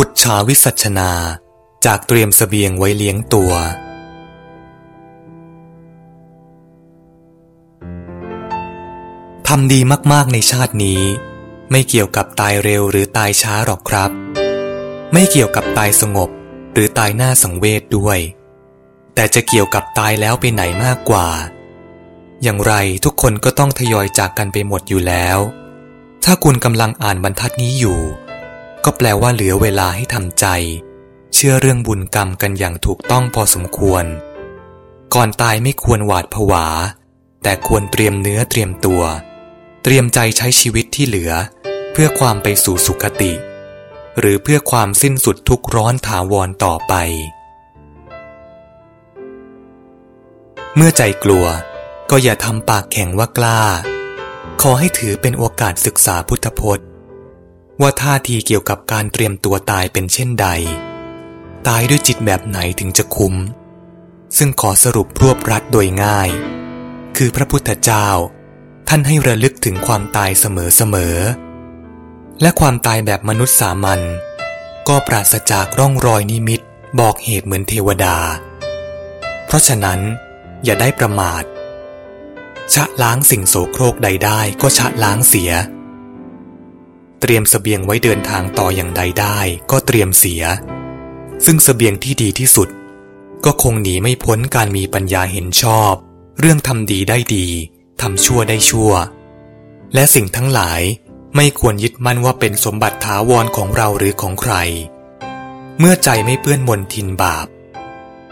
ปุจฉาวิสัชนาจากเตรียมสเสบียงไว้เลี้ยงตัว ทำดีมากๆในชาตินี้ ไม่เกี่ยวกับตายเร็วหรือตายช้าหรอกครับ ไม่เกี่ยวกับตายสงบหรือตายหน้าสังเวชด้วย แต่จะเกี่ยวกับตายแล้วไปไหนมากกว่า อย่างไรทุกคนก็ต้องทยอยจากกันไปหมดอยู่แล้ว ถ้าคุณกำลังอ่านบรรทัดนี้อยู่ ก็แปลว่าเหลือเวลาให้ทำใจ เชื่อเรื่องบุญกรรมกันอย่างถูกต้องพอสมควร ก่อนตายไม่ควรหวาดผวา แต่ควรเตรียมเนื้อเตรียมตัว เตรียมใจใช้ชีวิตที่เหลือ เพื่อความไปสู่สุคติ หรือเพื่อความสิ้นสุดทุกร้อนถาวรต่อไป เมื่อใจกลัวก็อย่าทำปากแข็งว่ากล้า ขอให้ถือเป็นโอกาสศึกษาพุทธพจน์ ว่าท่าทีเกี่ยวกับการเตรียมตัวตายเป็นเช่นใด ตายด้วยจิตแบบไหนถึงจะคุ้ม ซึ่งขอสรุปรวบรัดโดยง่าย คือพระพุทธเจ้า ท่านให้ระลึกถึงความตายเสมอๆ และความตายแบบมนุษย์สามัญก็ปราศจากร่องรอยนิมิตบอกเหตุเหมือนเทวดา เพราะฉะนั้นอย่าได้ประมาท ชะล้างสิ่งโสโครกใดได้ก็ชะล้างเสีย เตรียมสเสบียงไว้เดินทางต่ออย่างใดได้ก็เตรียมเสีย ซึ่งสเสบียงที่ดีที่สุด ก็คงหนีไม่พ้นการมีปัญญาเห็นชอบ เรื่องทำดีได้ดีทำชั่วได้ชั่ว และสิ่งทั้งหลายไม่ควรยึดมั่นว่าเป็นสมบัติถาวรของเราหรือของใคร เมื่อใจไม่เปื้อนมนทินบาป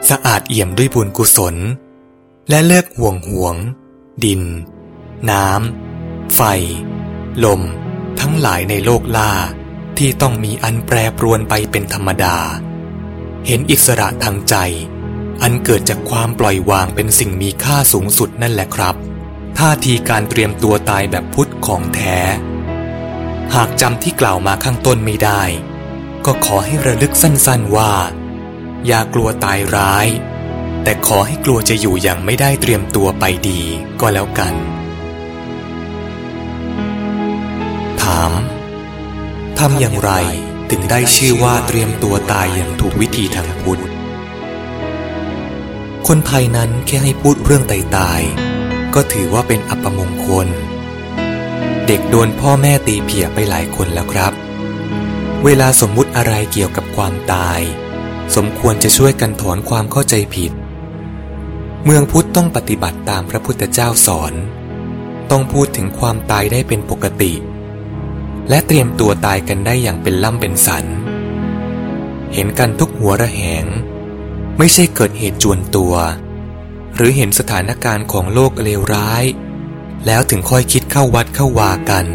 สะอาดเอี่ยมด้วยบุญกุศล และเลิกห่วงห่วง ดิน น้ำ ไฟ ลม ทั้งหลายในโลกล่าที่ต้องมีอันแปรปรวนไปเป็นธรรมดา เห็นอิสระทางใจ อันเกิดจากความปล่อยวางเป็นสิ่งมีค่าสูงสุดนั่นแหละครับ ท่าทีการเตรียมตัวตายแบบพุทธของแท้ หากจำที่กล่าวมาข้างต้นไม่ได้ ก็ขอให้ระลึกสั้นๆว่า อย่ากลัวตายร้าย แต่ขอให้กลัวจะอยู่อย่างไม่ได้เตรียมตัวไปดีก็แล้วกัน ทำอย่างไรถึงได้ชื่อว่าเตรียมตัวตายอย่างถูกวิธีทางพุทธ คนไทยนั้นแค่ให้พูดเรื่องตายตายก็ถือว่าเป็นอัปมงคล เด็กโดนพ่อแม่ตีเผียไปหลายคนแล้วครับ เวลาสมมุติอะไรเกี่ยวกับความตาย สมควรจะช่วยกันถอนความเข้าใจผิด เมืองพุทธต้องปฏิบัติตามพระพุทธเจ้าสอน ต้องพูดถึงความตายได้เป็นปกติ และเตรียมตัวตายกันได้อย่างเป็นล่ำเป็นสัน เห็นกันทุกหัวระแหง ไม่ใช่เกิดเหตุจวนตัว หรือเห็นสถานการณ์ของโลกเลวร้าย แล้วถึงค่อยคิดเข้าวัดเข้าวากัน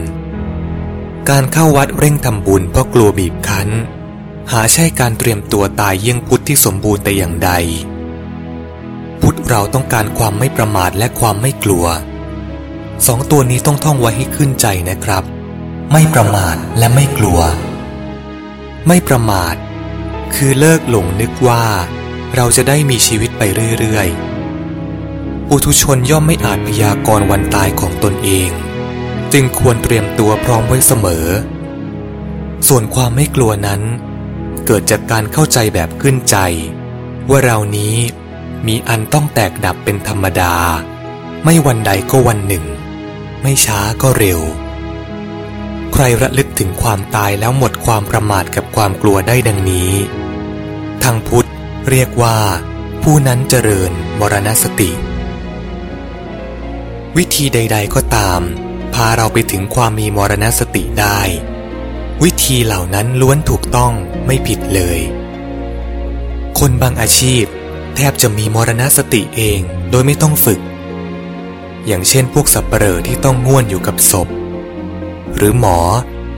การเข้าวัดเร่งทำบุญเพราะกลัวบีบคั้น หาใช่การเตรียมตัวตายเยี่ยงพุทธที่สมบูรณ์แต่อย่างใด พุทธเราต้องการความไม่ประมาทและความไม่กลัว สองตัวนี้ต้องท่องไว้ให้ขึ้นใจนะครับ ไม่ประมาทและไม่กลัว ไม่ประมาท คือเลิกหลงนึกว่า เราจะได้มีชีวิตไปเรื่อยๆ ปุถุชนย่อมไม่อาจพยากรณ์วันตายของตนเอง จึงควรเตรียมตัวพร้อมไว้เสมอ ส่วนความไม่กลัวนั้น เกิดจากการเข้าใจแบบขึ้นใจ ว่าเรานี้มีอันต้องแตกดับเป็นธรรมดา ไม่วันใดก็วันหนึ่ง ไม่ช้าก็เร็ว ใครระลึกถึงความตายแล้วหมดความประมาทกับความกลัวได้ดังนี้ ทางพุทธเรียกว่า ผู้นั้นเจริญมรณสติ วิธีใด ๆ ก็ตาม พาเราไปถึงความมีมรณสติได้ วิธีเหล่านั้นล้วนถูกต้องไม่ผิดเลย คนบางอาชีพ แทบจะมีมรณสติเองโดยไม่ต้องฝึก อย่างเช่นพวกสับเปลอที่ต้องง่วนอยู่กับศพ หรือหมอ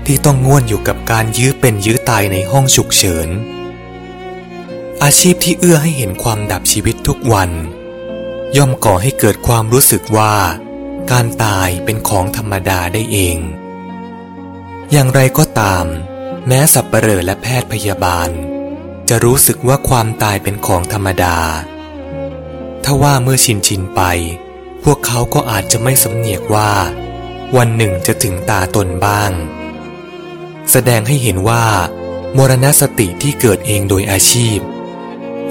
ที่ต้องง่วนอยู่กับการยื้อเป็นยื้อตายในห้องฉุกเฉิน อาชีพที่เอื้อให้เห็นความดับชีวิตทุกวัน ย่อมก่อให้เกิดความรู้สึกว่า การตายเป็นของธรรมดาได้เอง อย่างไรก็ตาม แม้สับเปลอและแพทย์พยาบาล จะรู้สึกว่าความตายเป็นของธรรมดาถ้าว่าเมื่อชินชินไป พวกเขาก็อาจจะไม่สำเนียกว่า วันหนึ่งจะถึงตาตนบ้าง แสดงให้เห็นว่า มรณสติที่เกิดเองโดยอาชีพ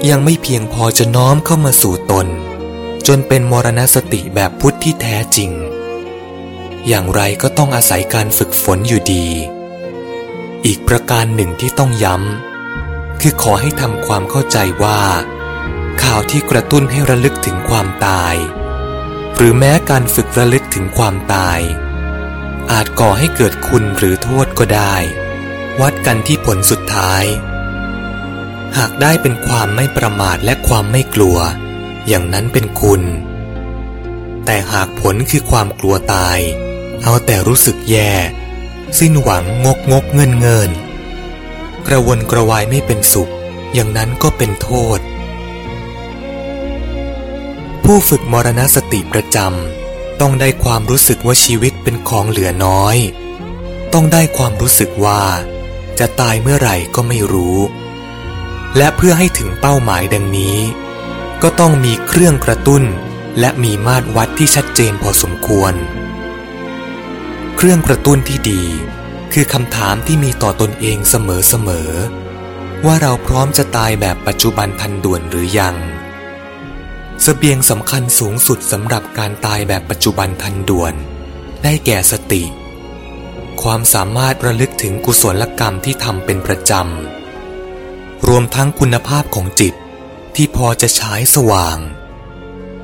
ยังไม่เพียงพอจะน้อมเข้ามาสู่ตน จนเป็นมรณสติแบบพุทธที่แท้จริง อย่างไรก็ต้องอาศัยการฝึกฝนอยู่ดี อีกประการหนึ่งที่ต้องย้ำ คือขอให้ทำความเข้าใจว่า ข่าวที่กระตุ้นให้ระลึกถึงความตายหรือแม้การฝึกระลึกถึงความตาย อาจก่อให้เกิดคุณหรือโทษก็ได้ วัดกันที่ผลสุดท้าย หากได้เป็นความไม่ประมาทและความไม่กลัว อย่างนั้นเป็นคุณ แต่หากผลคือความกลัวตาย เอาแต่รู้สึกแย่ สิ้นหวังงกงกเงินเงินกระวนกระวายไม่เป็นสุข อย่างนั้นก็เป็นโทษ ผู้ฝึกมรณสติประจำ ต้องได้ความรู้สึกว่าชีวิตเป็นของเหลือน้อย ต้องได้ความรู้สึกว่า จะตายเมื่อไหร่ก็ไม่รู้ และเพื่อให้ถึงเป้าหมายดังนี้ ก็ต้องมีเครื่องกระตุ้น และมีมาตรวัดที่ชัดเจนพอสมควร เครื่องกระตุ้นที่ดี คือคำถามที่มีต่อตนเองเสมอๆว่าเราพร้อมจะตายแบบปัจจุบันทันด่วนหรือยัง สเสบียงสำคัญสูงสุดสำหรับการตายแบบปัจจุบันทันด่วน ได้แก่สติ ความสามารถระลึกถึงกุศลกรรมที่ทำเป็นประจำ รวมทั้งคุณภาพของจิตที่พอจะฉายสว่าง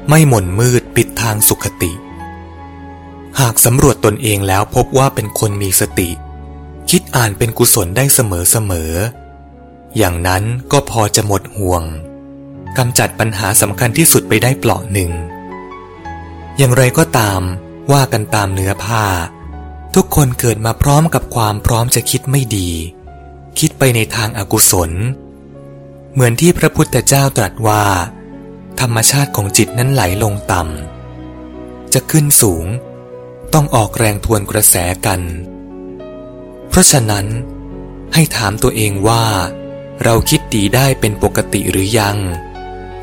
ไม่หม่นมืดปิดทางสุขติ หากสำรวจตนเองแล้วพบว่าเป็นคนมีสติ คิดอ่านเป็นกุศลได้เสมอๆอย่างนั้นก็พอจะหมดห่วง กำจัดปัญหาสำคัญที่สุดไปได้เปลาหนึ่ง อย่างไรก็ตามว่ากันตามเนื้อผ้า ทุกคนเกิดมาพร้อมกับความพร้อมจะคิดไม่ดี คิดไปในทางอากุศล เหมือนที่พระพุทธเจ้าตรัสว่า ธรรมชาติของจิตนั้นไหลลงต่ำ จะขึ้นสูง ต้องออกแรงทวนกระแสกัน เพราะฉะนั้น ให้ถามตัวเองว่า เราคิดดีได้เป็นปกติหรือยัง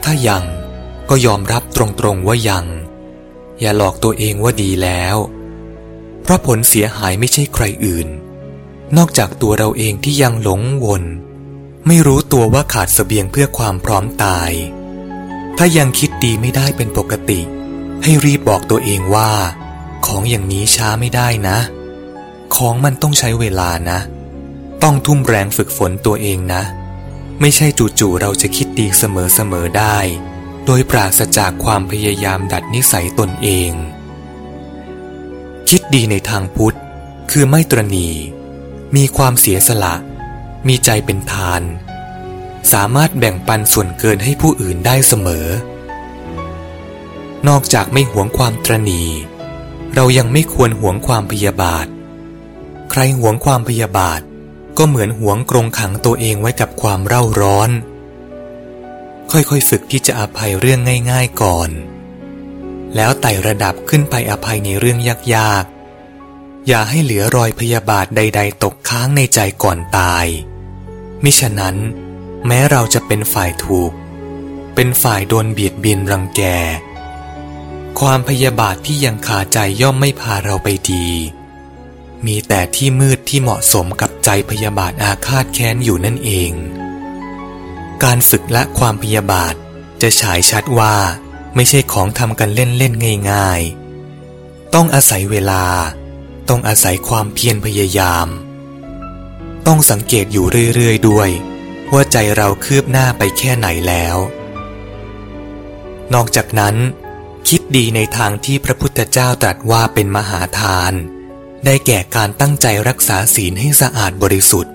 ถ้ายังก็ยอมรับตรงๆว่ายัง อย่าหลอกตัวเองว่าดีแล้ว เพราะผลเสียหายไม่ใช่ใครอื่น นอกจากตัวเราเองที่ยังหลงวน ไม่รู้ตัวว่าขาดสเสบียงเพื่อความพร้อมตาย ถ้ายังคิดดีไม่ได้เป็นปกติ ให้รีบบอกตัวเองว่า ของอย่างนี้ช้าไม่ได้นะ ของมันต้องใช้เวลานะ ต้องทุ่มแรงฝึกฝนตัวเองนะ ไม่ใช่จู่ๆเราจะคิดดีเสมอๆได้ โดยปราศจากความพยายามดัดนิสัยตนเอง คิดดีในทางพุทธ คือไม่ตรณี มีความเสียสละ มีใจเป็นทาน สามารถแบ่งปันส่วนเกินให้ผู้อื่นได้เสมอ นอกจากไม่หวงความตรณี เรายังไม่ควรหวงความพยาบาท ใครหวงความพยาบาท ก็เหมือนหวงกรงขังตัวเองไว้กับความเร่าร้อน ค่อยๆฝึกที่จะอภัยเรื่องง่าย ๆก่อน แล้วไต่ระดับขึ้นไปอภัยในเรื่องยากๆ อย่าให้เหลือรอยพยาบาทใด ๆ ตกค้างในใจก่อนตาย มิฉะนั้น แม้เราจะเป็นฝ่ายถูก เป็นฝ่ายโดนเบียดเบียนรังแก ความพยาบาทที่ยังขาใจย่อมไม่พาเราไปดี มีแต่ที่มืดที่เหมาะสมกับใจพยาบาทอาฆาตแค้นอยู่นั่นเอง การฝึกละความพยาบาทจะฉายชัดว่าไม่ใช่ของทำกันเล่นๆง่ายๆ ต้องอาศัยเวลา ต้องอาศัยความเพียรพยายาม ต้องสังเกตอยู่เรื่อยๆด้วย ว่าใจเราคืบหน้าไปแค่ไหนแล้ว นอกจากนั้น คิดดีในทางที่พระพุทธเจ้าตรัสว่าเป็นมหาทาน ได้แก่การตั้งใจรักษาศีลให้สะอาดบริสุทธิ์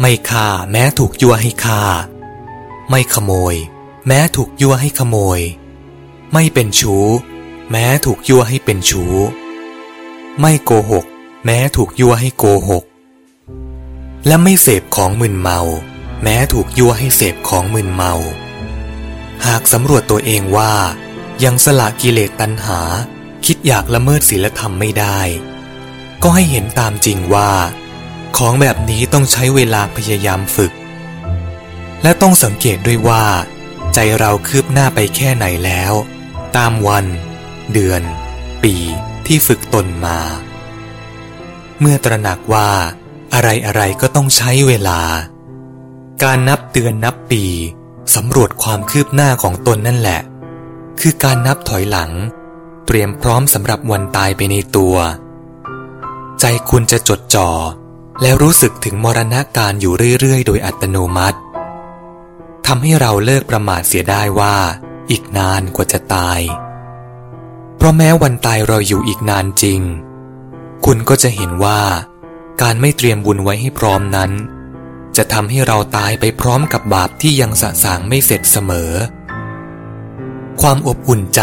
ไม่ฆ่าแม้ถูกยั่วให้ฆ่า ไม่ขโมย แม้ถูกยั่วให้ขโมย ไม่เป็นชู้ แม้ถูกยั่วให้เป็นชู้ ไม่โกหก แม้ถูกยั่วให้โกหก และไม่เสพของมึนเมา แม้ถูกยั่วให้เสพของมึนเมา หากสำรวจตัวเองว่ายังสละกิเลสตัณหา คิดอยากละเมิดศีลธรรมไม่ได้ ก็ให้เห็นตามจริงว่า ของแบบนี้ต้องใช้เวลาพยายามฝึก และต้องสังเกตด้วยว่า ใจเราคืบหน้าไปแค่ไหนแล้ว ตามวัน เดือน ปีที่ฝึกตนมา เมื่อตระหนักว่าอะไรอะไรก็ต้องใช้เวลา การนับเดือนนับปีสำรวจความคืบหน้าของตนนั่นแหละ คือการนับถอยหลัง เตรียมพร้อมสำหรับวันตายไปในตัว ใจคุณจะจดจ่อ แล้วรู้สึกถึงมรณะการอยู่เรื่อย ๆ โดยอัตโนมัติทำให้เราเลิกประมาทเสียได้ว่า อีกนานกว่าจะตาย เพราะแม้วันตายเรออยู่อีกนานจริง คุณก็จะเห็นว่า การไม่เตรียมบุญไว้ให้พร้อมนั้น จะทำให้เราตายไปพร้อมกับบาปที่ยังสะสางไม่เสร็จเสมอ ความอบอุ่นใจ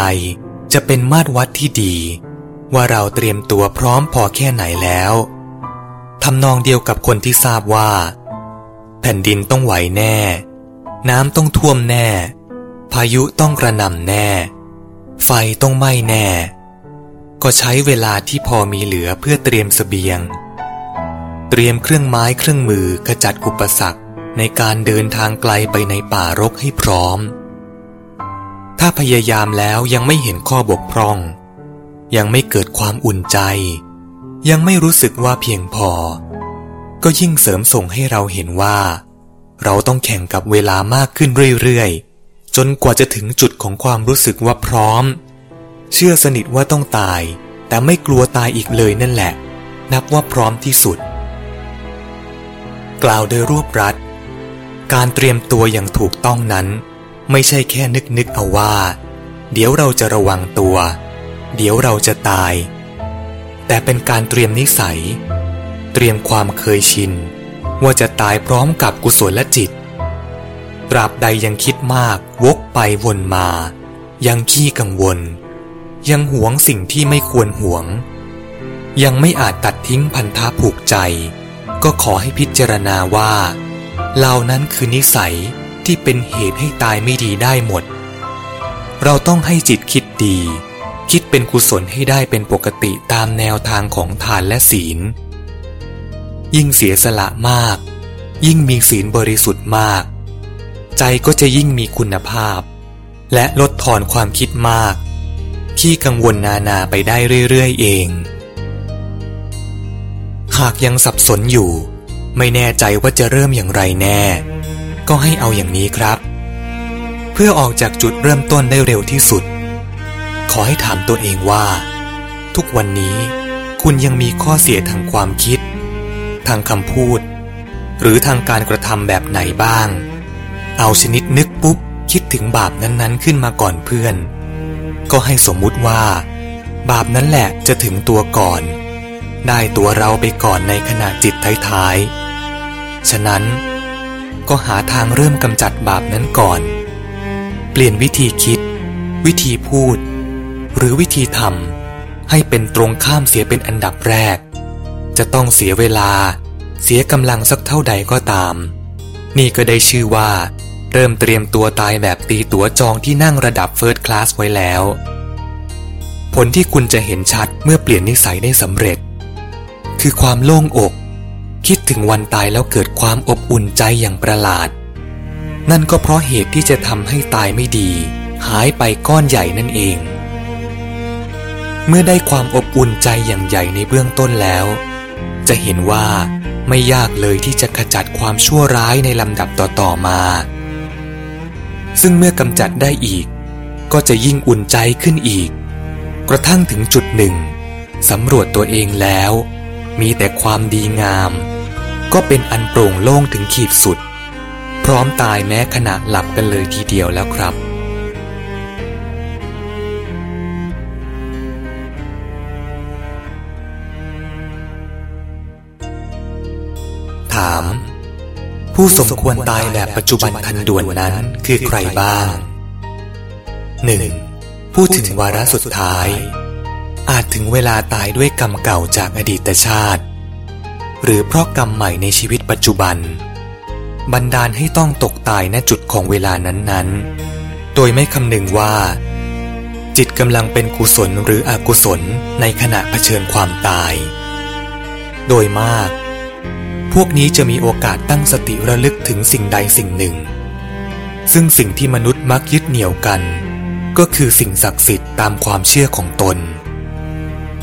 จะเป็นมาตรวัดที่ดี ว่าเราเตรียมตัวพร้อมพอแค่ไหนแล้วทำนองเดียวกับคนที่ทราบว่า แผ่นดินต้องไหวแน่ น้ำต้องท่วมแน่ พายุต้องกระหน่ำแน่ ไฟต้องไหม้แน่ ก็ใช้เวลาที่พอมีเหลือเพื่อเตรียมสเสบียง เตรียมเครื่องไม้เครื่องมือขจัดอุปสรรคในการเดินทางไกลไปในป่ารกให้พร้อม ถ้าพยายามแล้วยังไม่เห็นข้อบกพร่อง ยังไม่เกิดความอุ่นใจ ยังไม่รู้สึกว่าเพียงพอ ก็ยิ่งเสริมส่งให้เราเห็นว่า เราต้องแข่งกับเวลามากขึ้นเรื่อยๆ จนกว่าจะถึงจุดของความรู้สึกว่าพร้อม เชื่อสนิทว่าต้องตาย แต่ไม่กลัวตายอีกเลยนั่นแหละ นับว่าพร้อมที่สุด กล่าวโดยรวบรัด การเตรียมตัวอย่างถูกต้องนั้น ไม่ใช่แค่นึกนึกเอาว่า เดี๋ยวเราจะระวังตัว เดี๋ยวเราจะตาย แต่เป็นการเตรียมนิสัย เตรียมความเคยชิน ว่าจะตายพร้อมกับกุศลและจิต ตราบใดยังคิดมากวกไปวนมา ยังขี้กังวล ยังหวงสิ่งที่ไม่ควรหวง ยังไม่อาจตัดทิ้งพันธะผูกใจ ก็ขอให้พิจารณาว่าเหล่านั้นคือนิสัยที่เป็นเหตุให้ตายไม่ดีได้หมด เราต้องให้จิตคิดดี คิดเป็นกุศลให้ได้เป็นปกติตามแนวทางของทานและศีล ยิ่งเสียสละมาก ยิ่งมีศีลบริสุทธิ์มาก ใจก็จะยิ่งมีคุณภาพ และลดทอนความคิดมากขี้กังวลนานาไปได้เรื่อยๆเอง หากยังสับสนอยู่ ไม่แน่ใจว่าจะเริ่มอย่างไรแน่ ก็ให้เอาอย่างนี้ครับ เพื่อออกจากจุดเริ่มต้นได้เร็วที่สุด ขอให้ถามตัวเองว่า ทุกวันนี้คุณยังมีข้อเสียทางความคิด ทางคำพูด หรือทางการกระทำแบบไหนบ้าง เอาชนิดนึกปุ๊บ คิดถึงบาปนั้นๆ ขึ้นมาก่อนเพื่อน ก็ให้สมมุติว่า บาปนั้นแหละจะถึงตัวก่อน ได้ตัวเราไปก่อนในขณะจิตท้ายๆ ฉะนั้นก็หาทางเริ่มกำจัดบาปนั้นก่อน เปลี่ยนวิธีคิด วิธีพูด หรือวิธีทำให้เป็นตรงข้ามเสียเป็นอันดับแรก จะต้องเสียเวลา เสียกำลังสักเท่าใดก็ตาม นี่ก็ได้ชื่อว่า เริ่มเตรียมตัวตายแบบตีตั๋วจองที่นั่งระดับเฟิร์สคลาสไว้แล้ว ผลที่คุณจะเห็นชัดเมื่อเปลี่ยนนิสัยได้สำเร็จ คือความโล่งอก คิดถึงวันตายแล้วเกิดความอบอุ่นใจอย่างประหลาด นั่นก็เพราะเหตุที่จะทำให้ตายไม่ดี หายไปก้อนใหญ่นั่นเอง เมื่อได้ความอบอุ่นใจอย่างใหญ่ในเบื้องต้นแล้ว จะเห็นว่าไม่ยากเลยที่จะขจัดความชั่วร้ายในลำดับต่อๆมา ซึ่งเมื่อกำจัดได้อีก ก็จะยิ่งอุ่นใจขึ้นอีก กระทั่งถึงจุดหนึ่งสำรวจตัวเองแล้ว มีแต่ความดีงาม ก็เป็นอันโปร่งโล่งถึงขีดสุด พร้อมตายแม้ขณะหลับกันเลยทีเดียวแล้วครับ ถาม ผู้สมควรตายแบบปัจจุบันทันด่วนนั้นคือใครบ้าง 1. พูดถึงวาระสุดท้าย อาจถึงเวลาตายด้วยกรรมเก่าจากอดีตชาติ หรือเพราะกรรมใหม่ในชีวิตปัจจุบัน บันดาลให้ต้องตกตายณจุดของเวลานั้นๆ โดยไม่คำนึงว่า จิตกำลังเป็นกุศลหรืออกุศลในขณะเผชิญความตาย โดยมาก พวกนี้จะมีโอกาสตั้งสติระลึกถึงสิ่งใดสิ่งหนึ่ง ซึ่งสิ่งที่มนุษย์มักยึดเหนี่ยวกัน ก็คือสิ่งศักดิ์สิทธิ์ตามความเชื่อของตน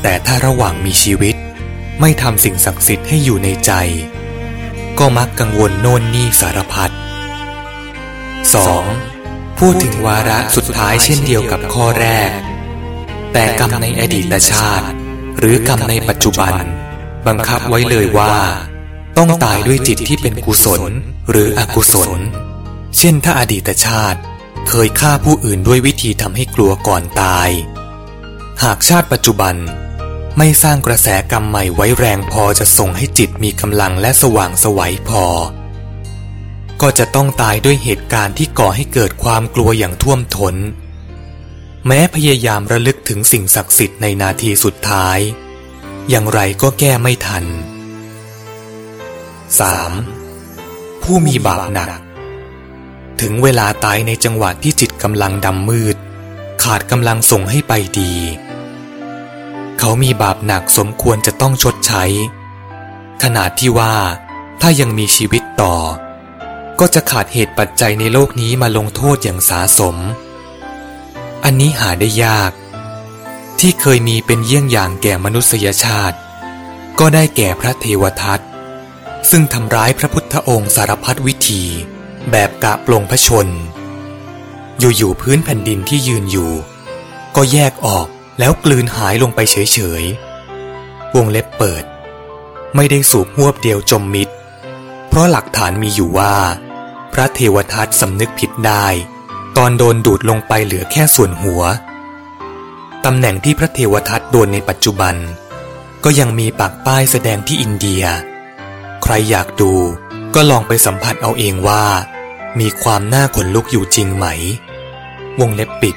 แต่ถ้าระหว่างมีชีวิต ไม่ทำสิ่งศักดิ์สิทธิ์ให้อยู่ในใจ ก็มักกังวลโน่นนี่สารพัด 2. พูดถึงวาระสุดท้ายเช่นเดียวกับข้อแรก แต่กรรมในอดีตชาติ หรือกรรมในปัจจุบัน บังคับไว้เลยว่า ต้องตายด้วยจิตที่เป็นกุศลหรืออกุศล เช่นถ้าอดีตชาติ เคยฆ่าผู้อื่นด้วยวิธีทำให้กลัวก่อนตาย หากชาติปัจจุบันไม่สร้างกระแสกรรมใหม่ไว้แรงพอจะส่งให้จิตมีกำลังและสว่างสวัยพอ ก็จะต้องตายด้วยเหตุการณ์ที่ก่อให้เกิดความกลัวอย่างท่วมทน้น แม้พยายามระลึกถึงสิ่งศักดิ์สิทธิ์ในนาทีสุดท้าย อย่างไรก็แก้ไม่ทัน 3. ผู้มีบาปหนัก ถึงเวลาตายในจังหวะที่จิตกำลังดำมืด ขาดกำลังส่งให้ไปดี เขามีบาปหนักสมควรจะต้องชดใช้ ขนาดที่ว่าถ้ายังมีชีวิตต่อ ก็จะขาดเหตุปัจจัยในโลกนี้มาลงโทษอย่างสาสม อันนี้หาได้ยาก ที่เคยมีเป็นเยี่ยงอย่างแก่มนุษยชาติ ก็ได้แก่พระเทวทัต ซึ่งทำร้ายพระพุทธองค์สารพัดวิธี แบบกะปลงพระชน อยู่ๆพื้นแผ่นดินที่ยืนอยู่ ก็แยกออกแล้วกลืนหายลงไปเฉยๆ วงเล็บเปิด ไม่ได้สูบหวบเดียวจมมิด เพราะหลักฐานมีอยู่ว่า พระเทวทัตสำนึกผิดได้ ตอนโดนดูดลงไปเหลือแค่ส่วนหัว ตำแหน่งที่พระเทวทัตโดนในปัจจุบัน ก็ยังมีปากป้ายแสดงที่อินเดีย ใครอยากดูก็ลองไปสัมผัสเอาเองว่า มีความน่าขนลุกอยู่จริงไหม วงเล็บปิด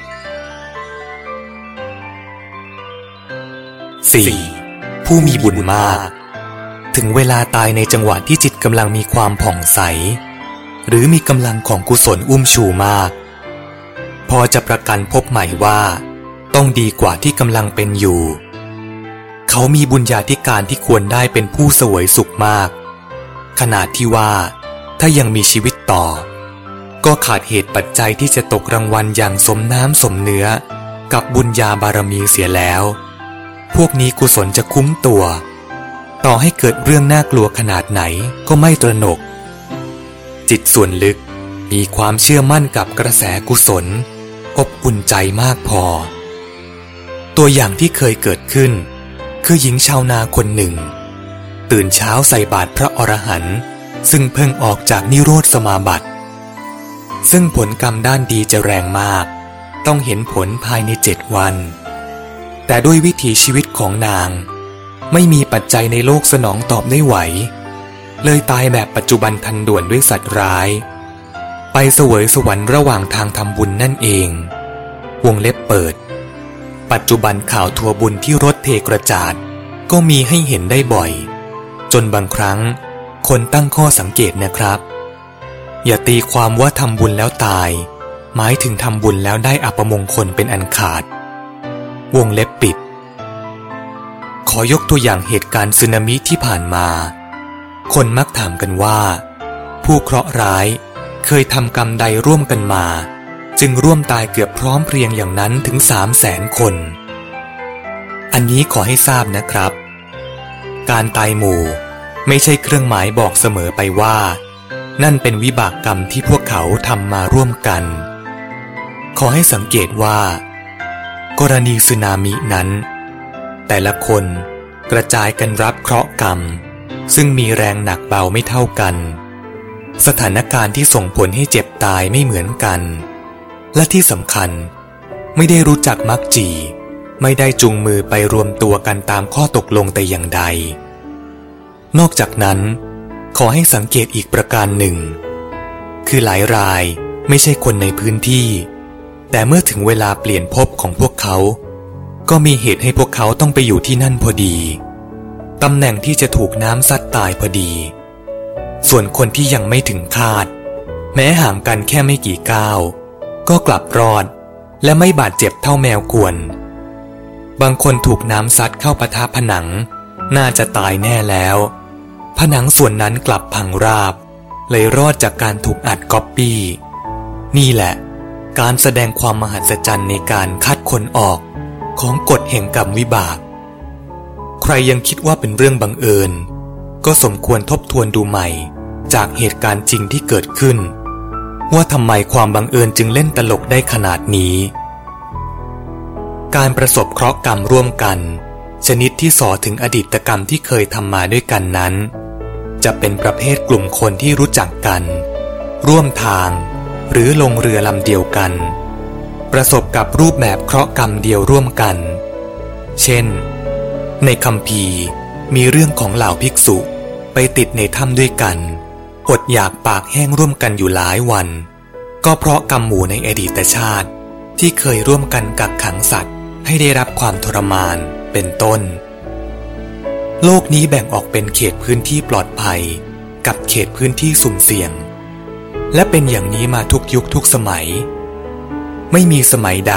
4. ผู้มีบุญมาก ถึงเวลาตายในจังหวะที่จิตกำลังมีความผ่องใส หรือมีกำลังของกุศลอุ้มชูมาก พอจะประกันพบใหม่ว่า ต้องดีกว่าที่กำลังเป็นอยู่ เขามีบุญญาธิการที่ควรได้เป็นผู้สวยสุขมาก ขนาดที่ว่าถ้ายังมีชีวิตต่อ ก็ขาดเหตุปัจจัยที่จะตกรางวัลอย่างสมน้ำสมเนื้อ กับบุญญาบารมีเสียแล้ว พวกนี้กุศลจะคุ้มตัว ต่อให้เกิดเรื่องน่ากลัวขนาดไหนก็ไม่ตระหนก จิตส่วนลึกมีความเชื่อมั่นกับกระแสกุศล อบอุ่นใจมากพอ ตัวอย่างที่เคยเกิดขึ้น คือหญิงชาวนาคนหนึ่ง ตื่นเช้าใส่บาตรพระอรหันต์ซึ่งเพิ่งออกจากนิโรธสมาบัติ ซึ่งผลกรรมด้านดีจะแรงมาก ต้องเห็นผลภายในเจ็ดวัน แต่ด้วยวิถีชีวิตของนาง ไม่มีปัจจัยในโลกสนองตอบได้ไหว เลยตายแบบปัจจุบันทันด่วนด้วยสัตว์ร้าย ไปเสวยสวรรค์ระหว่างทางทำบุญนั่นเอง วงเล็บเปิด ปัจจุบันข่าวทัวบุญที่รถเทกระจาดก็มีให้เห็นได้บ่อย จนบางครั้ง คนตั้งข้อสังเกตนะครับ อย่าตีความว่าทำบุญแล้วตาย หมายถึงทำบุญแล้วได้อัปมงคลเป็นอันขาด วงเล็บปิด ขอยกตัวอย่างเหตุการณ์สึนามิที่ผ่านมา คนมักถามกันว่า ผู้เคราะห์ร้ายเคยทำกรรมใดร่วมกันมา จึงร่วมตายเกือบพร้อมเพรียงอย่างนั้นถึงสามแสนคน อันนี้ขอให้ทราบนะครับ การตายหมู่ ไม่ใช่เครื่องหมายบอกเสมอไปว่า นั่นเป็นวิบากกรรมที่พวกเขาทำมาร่วมกัน ขอให้สังเกตว่า กรณีสึนามินั้น แต่ละคนกระจายกันรับเคราะห์กรรม ซึ่งมีแรงหนักเบาไม่เท่ากัน สถานการณ์ที่ส่งผลให้เจ็บตายไม่เหมือนกัน และที่สำคัญ ไม่ได้รู้จักมักจี ไม่ได้จุงมือไปรวมตัวกันตามข้อตกลงแต่อย่างใด นอกจากนั้น ขอให้สังเกตอีกประการหนึ่ง คือหลายรายไม่ใช่คนในพื้นที่ แต่เมื่อถึงเวลาเปลี่ยนภพของพวกเขา ก็มีเหตุให้พวกเขาต้องไปอยู่ที่นั่นพอดีตำแหน่งที่จะถูกน้ำซัดตายพอดี ส่วนคนที่ยังไม่ถึงคาด แม้ห่างกันแค่ไม่กี่ก้าว ก็กลับรอด และไม่บาดเจ็บเท่าแมวกวน บางคนถูกน้ำซัดเข้าปะทะผนัง น่าจะตายแน่แล้ว ผนังส่วนนั้นกลับพังราบ เลยรอดจากการถูกอัดก๊อปปี้ นี่แหละ การแสดงความมหัศจรรย์ในการคัดคนออก ของกฎแห่งกรรมวิบาก ใครยังคิดว่าเป็นเรื่องบังเอิญ ก็สมควรทบทวนดูใหม่ จากเหตุการณ์จริงที่เกิดขึ้น ว่าทำไมความบังเอิญจึงเล่นตลกได้ขนาดนี้ การประสบเคราะห์กรรมร่วมกัน ชนิดที่สอถึงอดีตกรรมที่เคยทำมาด้วยกันนั้น จะเป็นประเภทกลุ่มคนที่รู้จักกัน ร่วมทาง หรือลงเรือลำเดียวกัน ประสบกับรูปแบบเคราะห์กรรมเดียวร่วมกัน เช่น ในคำพีมีเรื่องของเหล่าภิกษุไปติดในถ้ำด้วยกัน อดอยากปากแห้งร่วมกันอยู่หลายวัน ก็เพราะกรรมหมู่ในอดีตชาติที่เคยร่วมกันกักขังสัตว์ ให้ได้รับความทรมานเป็นต้น โลกนี้แบ่งออกเป็นเขตพื้นที่ปลอดภัย กับเขตพื้นที่สุ่มเสี่ยง และเป็นอย่างนี้มาทุกยุคทุกสมัย ไม่มีสมัยใด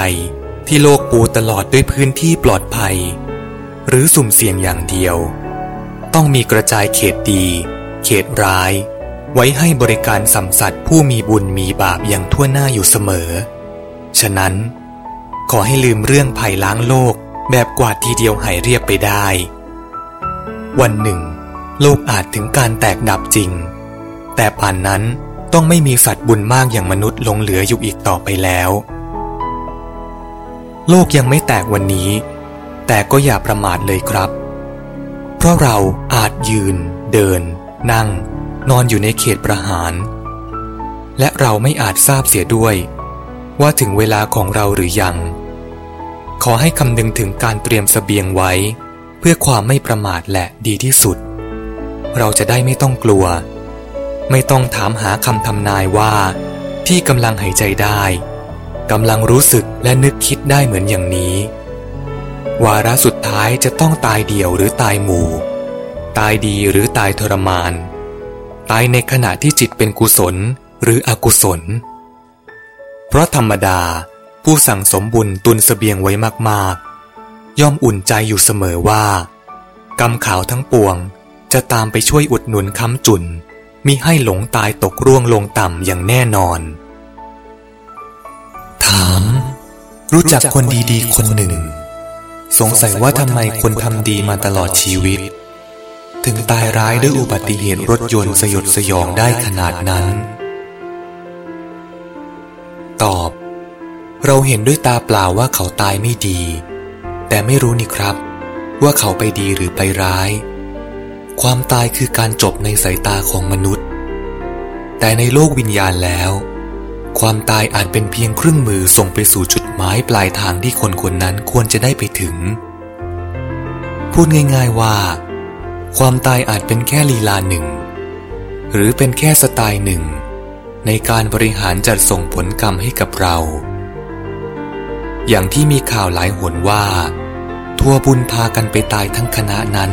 ที่โลกปูตลอดด้วยพื้นที่ปลอดภัย หรือสุ่มเสี่ยงอย่างเดียว ต้องมีกระจายเขตดี เขตร้าย ไว้ให้บริการสัมสัตว์ผู้มีบุญมีบาปอย่างทั่วหน้าอยู่เสมอ ฉะนั้น ขอให้ลืมเรื่องภัยล้างโลก แบบกวาดทีเดียวหายเรียบไปได้ วันหนึ่ง โลกอาจถึงการแตกดับจริง แต่ป่านนั้นต้องไม่มีสัตว์บุญมากอย่างมนุษย์ลงเหลืออยู่อีกต่อไปแล้ว โลกยังไม่แตกวันนี้ แต่ก็อย่าประมาทเลยครับ เพราะเราอาจยืน เดิน นั่ง นอนอยู่ในเขตประหาร และเราไม่อาจทราบเสียด้วยว่าถึงเวลาของเราหรือยัง ขอให้คำนึงถึงการเตรียมสเสบียงไว้ เพื่อความไม่ประมาทและดีที่สุด เราจะได้ไม่ต้องกลัว ไม่ต้องถามหาคำทำนายว่า ที่กำลังหายใจได้กำลังรู้สึกและนึกคิดได้เหมือนอย่างนี้ วาระสุดท้ายจะต้องตายเดี่ยวหรือตายหมู่ ตายดีหรือตายทรมาน ตายในขณะที่จิตเป็นกุศลหรืออกุศล เพราะธรรมดา ผู้สั่งสมบุญตุนสเสบียงไว้มากๆ ย่อมอุ่นใจอยู่เสมอว่า กรรมขาวทั้งปวงจะตามไปช่วยอุดหนุนค้ำจุนมิให้หลงตายตกร่วงลงต่ำอย่างแน่นอน ถาม รู้จักคนดีๆ คนหนึ่ง สงสัยว่าทำไมคนทำดีมาตลอดชีวิต ถึงตายร้ายด้วยอุบัติเหตุรถยนต์สยดสยองได้ขนาดนั้น ตอบ เราเห็นด้วยตาเปล่าว่าเขาตายไม่ดี แต่ไม่รู้นี่ครับ ว่าเขาไปดีหรือไปร้าย ความตายคือการจบในสายตาของมนุษย์ แต่ในโลกวิญญาณแล้ว ความตายอาจเป็นเพียงเครื่องมือส่งไปสู่จุดหมายปลายทางที่คนคนนั้นควรจะได้ไปถึง พูดง่ายๆว่า ความตายอาจเป็นแค่ลีลาหนึ่ง หรือเป็นแค่สไตล์หนึ่ง ในการบริหารจัดส่งผลกรรมให้กับเรา อย่างที่มีข่าวหลายหนว่า ทั่วบุญพากันไปตายทั้งคณะนั้น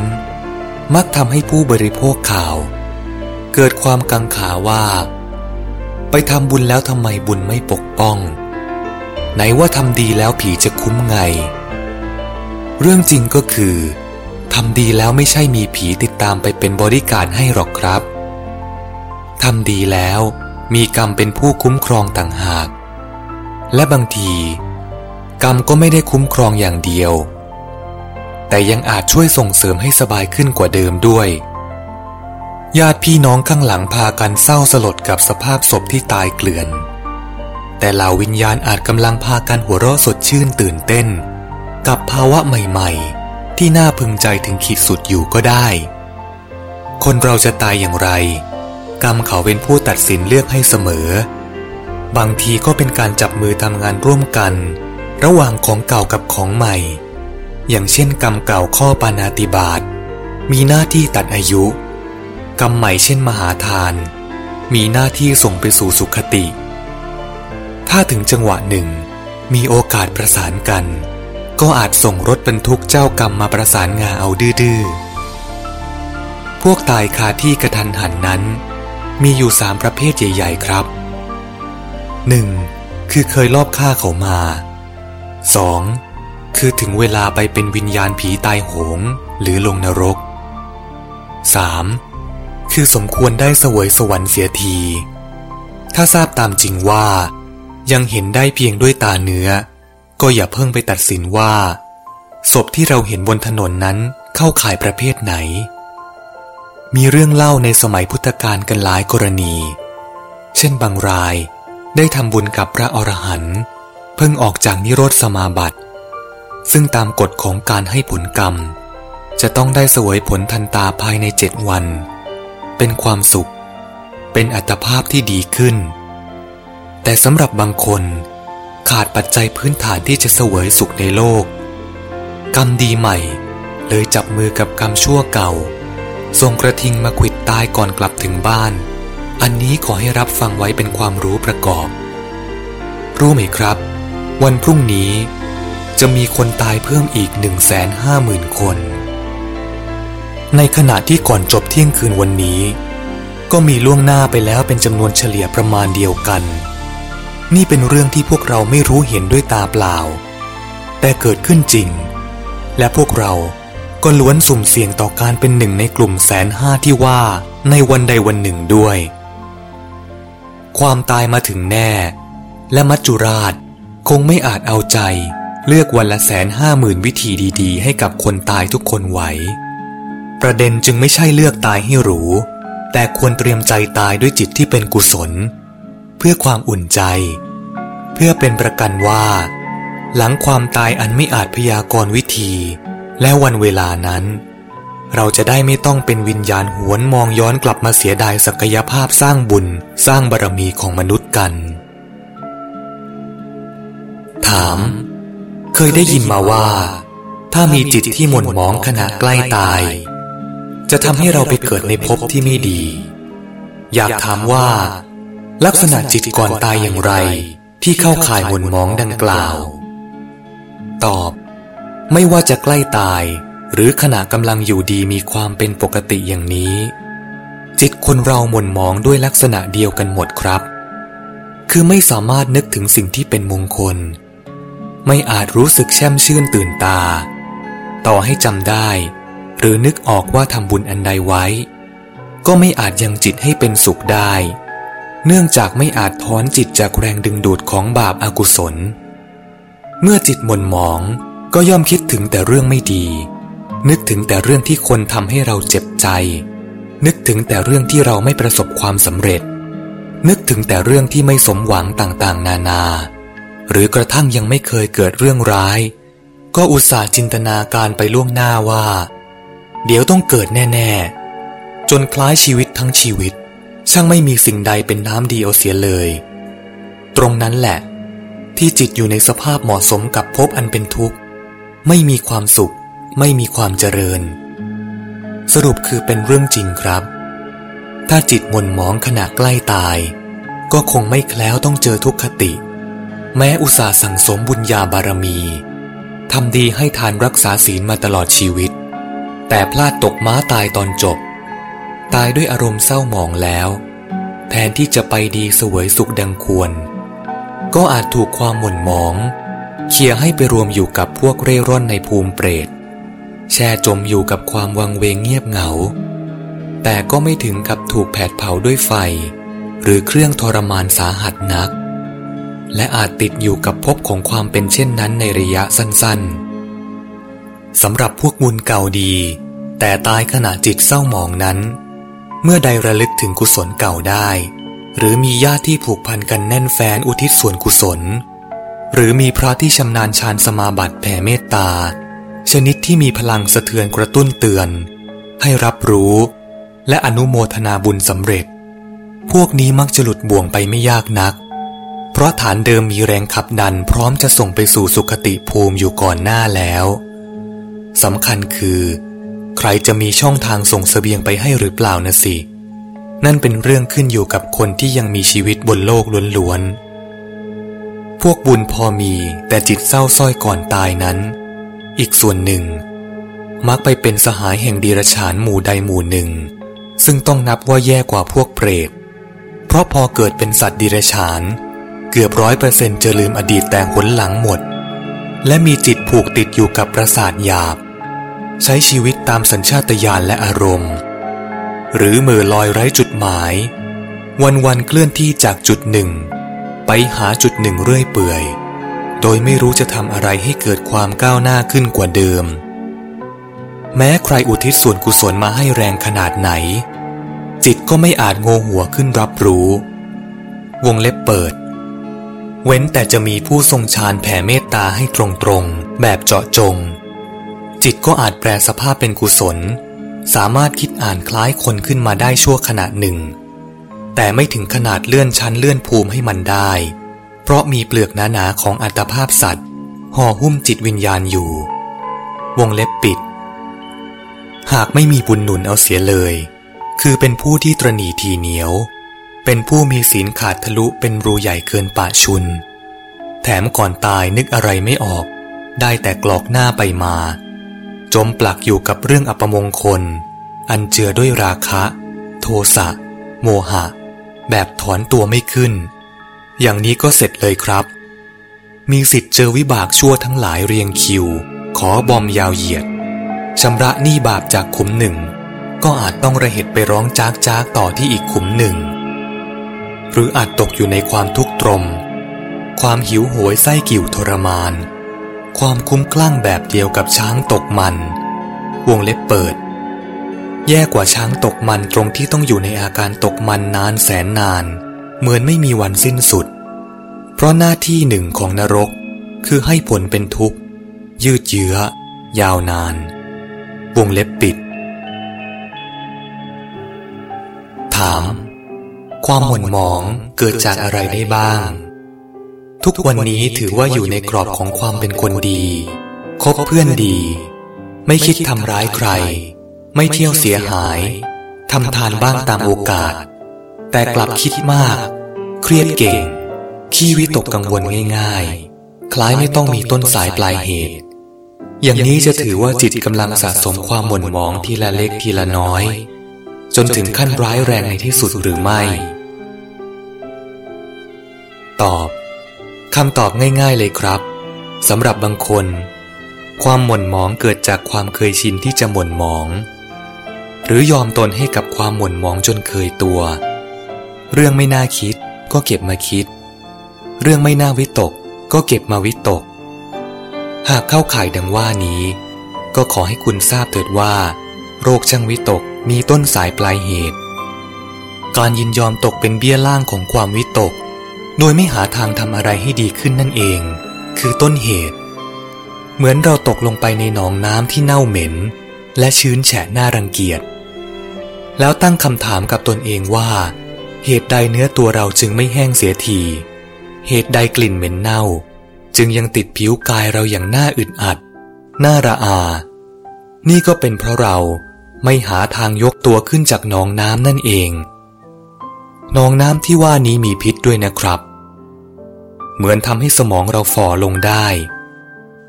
มักทำให้ผู้บริโภคข่าว เกิดความกังขาว่า ไปทำบุญแล้วทำไมบุญไม่ปกป้อง ไหนว่าทำดีแล้วผีจะคุ้มไง เรื่องจริงก็คือทำดีแล้วไม่ใช่มีผีติดตามไปเป็นบริการให้หรอกครับทำดีแล้วมีกรรมเป็นผู้คุ้มครองต่างหาก และบางที กรรมก็ไม่ได้คุ้มครองอย่างเดียว แต่ยังอาจช่วยส่งเสริมให้สบายขึ้นกว่าเดิมด้วย ญาติพี่น้องข้างหลังพากันเศร้าสลดกับสภาพศพที่ตายเกลื่อน แต่เหล่าวิญญาณอาจกำลังพากันหัวเราะสดชื่นตื่นเต้น กับภาวะใหม่ๆ ที่น่าพึงใจถึงขีดสุดอยู่ก็ได้ คนเราจะตายอย่างไร กรรมเขาเป็นผู้ตัดสินเลือกให้เสมอ บางทีก็เป็นการจับมือทำงานร่วมกัน ระหว่างของเก่ากับของใหม่ อย่างเช่นกรรมเก่าข้อปานาติบาตมีหน้าที่ตัดอายุ กรรมใหม่เช่นมหาทาน มีหน้าที่ส่งไปสู่สุขติ ถ้าถึงจังหวะหนึ่ง มีโอกาสประสานกัน ก็อาจส่งรถบรรทุกเจ้ากรรมมาประสานงาเอาดื้อๆพวกตายคาที่กระทันหันนั้น มีอยู่สามประเภทใหญ่ ๆ ครับ 1. คือเคยลอบฆ่าเขามา 2. คือถึงเวลาไปเป็นวิญญาณผีตายโหงหรือลงนรก 3. คือสมควรได้เสวยสวรรค์เสียที ถ้าทราบตามจริงว่า ยังเห็นได้เพียงด้วยตาเนื้อ ก็อย่าเพิ่งไปตัดสินว่า ศพที่เราเห็นบนถนนนั้นเข้าข่ายประเภทไหน มีเรื่องเล่าในสมัยพุทธกาลกันหลายกรณี เช่นบางรายได้ทำบุญกับพระอรหันต์ พิ่งออกจากนิโรธสมาบัติ ซึ่งตามกฎของการให้ผลกรรม จะต้องได้สวยผลทันตาภายในเจ็ดวัน เป็นความสุข เป็นอัตภาพที่ดีขึ้น แต่สำหรับบางคนขาดปัจจัยพื้นฐานที่จะเสวยสุขในโลก กรรมดีใหม่ เลยจับมือกับกรรมชั่วเก่าส่งกระทิงมาขิดตายก่อนกลับถึงบ้าน อันนี้ขอให้รับฟังไว้เป็นความรู้ประกอบ รู้ไหมครับ วันพรุ่งนี้จะมีคนตายเพิ่มอีกหนึ่งแสนห้าหมื่นคน ในขณะที่ก่อนจบเที่ยงคืนวันนี้ ก็มีล่วงหน้าไปแล้วเป็นจำนวนเฉลี่ยประมาณเดียวกัน นี่เป็นเรื่องที่พวกเราไม่รู้เห็นด้วยตาเปล่า แต่เกิดขึ้นจริง และพวกเราก็ล้วนสุ่มเสี่ยงต่อการเป็นหนึ่งในกลุ่มแสนห้าที่ว่าในวันใดวันหนึ่งด้วย ความตายมาถึงแน่ และมัจจุราช คงไม่อาจเอาใจ เลือกวันละแสนห้าหมื่นวิธีดีๆ ให้กับคนตายทุกคนไหว ประเด็นจึงไม่ใช่เลือกตายให้หรู แต่ควรเตรียมใจตายด้วยจิตที่เป็นกุศล เพื่อความอุ่นใจ เพื่อเป็นประกันว่า หลังความตายอันไม่อาจพยากรณ์วิธี และวันเวลานั้น เราจะได้ไม่ต้องเป็นวิญญาณหวนมองย้อนกลับมาเสียดายศักยภาพสร้างบุญสร้างบารมีของมนุษย์กัน ถาม เคยได้ยินมาว่า ถ้ามีจิตที่หม่นหมองขณะใกล้ตาย จะทำให้เราไปเกิดในภพที่ไม่ดี อยากถามว่า ลักษณะจิตก่อนตายอย่างไร ที่เข้าข่ายหม่นหมองดังกล่าว ตอบ ไม่ว่าจะใกล้ตาย หรือขณะกำลังอยู่ดีมีความเป็นปกติอย่างนี้ จิตคนเราหม่นหมองด้วยลักษณะเดียวกันหมดครับคือไม่สามารถนึกถึงสิ่งที่เป็นมงคล ไม่อาจรู้สึกแช่มชื่นตื่นตา ต่อให้จำได้ หรือนึกออกว่าทำบุญอันใดไว้ ก็ไม่อาจยังจิตให้เป็นสุขได้ เนื่องจากไม่อาจถอนจิตจากแรงดึงดูดของบาปอากุศล เมื่อจิตหม่นหมองก็ย่อมคิดถึงแต่เรื่องไม่ดี นึกถึงแต่เรื่องที่คนทำให้เราเจ็บใจ นึกถึงแต่เรื่องที่เราไม่ประสบความสำเร็จ นึกถึงแต่เรื่องที่ไม่สมหวังต่างๆ นานา หรือกระทั่งยังไม่เคยเกิดเรื่องร้าย ก็อุตส่าห์จินตนาการไปล่วงหน้าว่า เดี๋ยวต้องเกิดแน่ ๆ จนคล้ายชีวิตทั้งชีวิต ช่างไม่มีสิ่งใดเป็นน้ำดีเอาเสียเลย ตรงนั้นแหละ ที่จิตอยู่ในสภาพเหมาะสมกับภพอันเป็นทุกข์ ไม่มีความสุข ไม่มีความเจริญ สรุปคือเป็นเรื่องจริงครับ ถ้าจิตหม่นหมองขณะใกล้ตาย ก็คงไม่แคล้วต้องเจอทุกขติ แม้อุตสาห์สั่งสมบุญญาบารมีทำดีให้ทานรักษาศีลมาตลอดชีวิต แต่พลาดตกม้าตายตอนจบ ตายด้วยอารมณ์เศร้าหมองแล้ว แทนที่จะไปดีสวยสุขดังควร ก็อาจถูกความหม่นหมองเคียให้ไปรวมอยู่กับพวกเร่ร่อนในภูมิเปรต แช่จมอยู่กับความวังเวงเงียบเหงา แต่ก็ไม่ถึงกับถูกแผดเผาด้วยไฟ หรือเครื่องทรมานสาหัสนัก และอาจติดอยู่กับภพของความเป็นเช่นนั้นในระยะสั้นๆสำหรับพวกบุญเก่าดี แต่ตายขณะจิตเศร้าหมองนั้น เมื่อใดระลึกถึงกุศลเก่าได้ หรือมีญาติที่ผูกพันกันแน่นแฟนอุทิศส่วนกุศล หรือมีพระที่ชำนาญฌานสมาบัติแผ่เมตตา ชนิดที่มีพลังสะเทือนกระตุ้นเตือน ให้รับรู้ และอนุโมทนาบุญสำเร็จ พวกนี้มักจะหลุดบ่วงไปไม่ยากนัก เพราะฐานเดิมมีแรงขับดันพร้อมจะส่งไปสู่สุคติภูมิอยู่ก่อนหน้าแล้วสำคัญคือ ใครจะมีช่องทางส่งสเสบียงไปให้หรือเปล่านะสิ นั่นเป็นเรื่องขึ้นอยู่กับคนที่ยังมีชีวิตบนโลกล้วนๆ พวกบุญพอมีแต่จิตเศร้าส้อยก่อนตายนั้น อีกส่วนหนึ่ง มักไปเป็นสหายแห่งดีรฉานหมู่ใดหมู่หนึ่ง ซึ่งต้องนับว่าแย่กว่าพวกเปรต เพราะพอเกิดเป็นสัตว์ดีรฉาน เกือบร้อยเปอร์เซ็นต์จะลืมอดีตแต่หนหลังหมด และมีจิตผูกติดอยู่กับประสาทหยาบ ใช้ชีวิตตามสัญชาตญาณและอารมณ์ หรือมือลอยไร้จุดหมาย วันวันเคลื่อนที่จากจุดหนึ่ง ไปหาจุดหนึ่งเรื่อยเปื่อย โดยไม่รู้จะทำอะไรให้เกิดความก้าวหน้าขึ้นกว่าเดิม แม้ใครอุทิศส่วนกุศลมาให้แรงขนาดไหน จิตก็ไม่อาจโงหัวขึ้นรับรู้ วงเล็บเปิด เว้นแต่จะมีผู้ทรงฌานแผ่เมตตาให้ตรงๆ แบบเจาะจง จิตก็อาจแปลสภาพเป็นกุศล สามารถคิดอ่านคล้ายคนขึ้นมาได้ชั่วขณะหนึ่ง แต่ไม่ถึงขนาดเลื่อนชั้นเลื่อนภูมิให้มันได้ เพราะมีเปลือกหนาๆของอัตภาพสัตว์ห่อหุ้มจิตวิญญาณอยู่ วงเล็บปิด หากไม่มีบุญหนุนเอาเสียเลย คือเป็นผู้ที่ตรณีทีเหนียว เป็นผู้มีศีลขาดทะลุเป็นรูใหญ่เกินป่าชุน แถมก่อนตายนึกอะไรไม่ออก ได้แต่กรอกหน้าไปมา จมปลักอยู่กับเรื่องอัปมงคล อันเจือด้วยราคะ โทสะ โมหะ แบบถอนตัวไม่ขึ้น อย่างนี้ก็เสร็จเลยครับ มีสิทธิ์เจอวิบากชั่วทั้งหลายเรียงคิว ขอบอมยาวเหยียดชำระหนี้บาปจากขุมหนึ่ง ก็อาจต้องระเหตุไปร้องจากจากต่อที่อีกขุมหนึ่ง หรืออาจตกอยู่ในความทุกข์ตรม ความหิวโหยไส้กิ่วทรมาน ความคุ้มคลั่งแบบเดียวกับช้างตกมัน วงเล็บเปิด แย่กว่าช้างตกมันตรงที่ต้องอยู่ในอาการตกมันนานแสนนาน เหมือนไม่มีวันสิ้นสุด เพราะหน้าที่หนึ่งของนรก คือให้ผลเป็นทุกข์ ยืดเยื้อ ยาวนาน วงเล็บปิด ถาม ความหม่นหมองเกิดจากอะไรได้บ้าง ทุกวันนี้ถือว่าอยู่ในกรอบของความเป็นคนดี คบเพื่อนดี ไม่คิดทำร้ายใคร ไม่เที่ยวเสียหายทำทานบ้างตามโอกาส แต่กลับคิดมาก เครียดเก่ง ขี้วิตกกังวลง่าย ๆ คล้ายไม่ต้องมีต้นสายปลายเหตุ อย่างนี้จะถือว่าจิตกำลังสะสมความหม่นหมองทีละเล็กทีละน้อย จนถึงขั้นร้ายแรงในที่สุดหรือไม่ ตอบคำตอบง่ายๆเลยครับสำหรับบางคน ความหม่นหมองเกิดจากความเคยชินที่จะหม่นหมอง หรือยอมตนให้กับความหม่นหมองจนเคยตัว เรื่องไม่น่าคิดก็เก็บมาคิด เรื่องไม่น่าวิตกก็เก็บมาวิตก หากเข้าข่ายดังว่านี้ ก็ขอให้คุณทราบเถิดว่า โรคช่างวิตกมีต้นสายปลายเหตุ การยินยอมตกเป็นเบี้ยล่างของความวิตก โดยไม่หาทางทำอะไรให้ดีขึ้นนั่นเอง คือต้นเหตุ เหมือนเราตกลงไปในหนองน้ำที่เน่าเหม็น และชื้นแฉะน่ารังเกียจ แล้วตั้งคำถามกับตนเองว่า เหตุใดเนื้อตัวเราจึงไม่แห้งเสียที เหตุใดกลิ่นเหม็นเน่า จึงยังติดผิวกายเราอย่างน่าอึดอัดน่าระอา นี่ก็เป็นเพราะเรา ไม่หาทางยกตัวขึ้นจากหนองน้ำนั่นเอง หนองน้ำที่ว่านี้มีพิษด้วยนะครับ เหมือนทำให้สมองเราฝ่อลงได้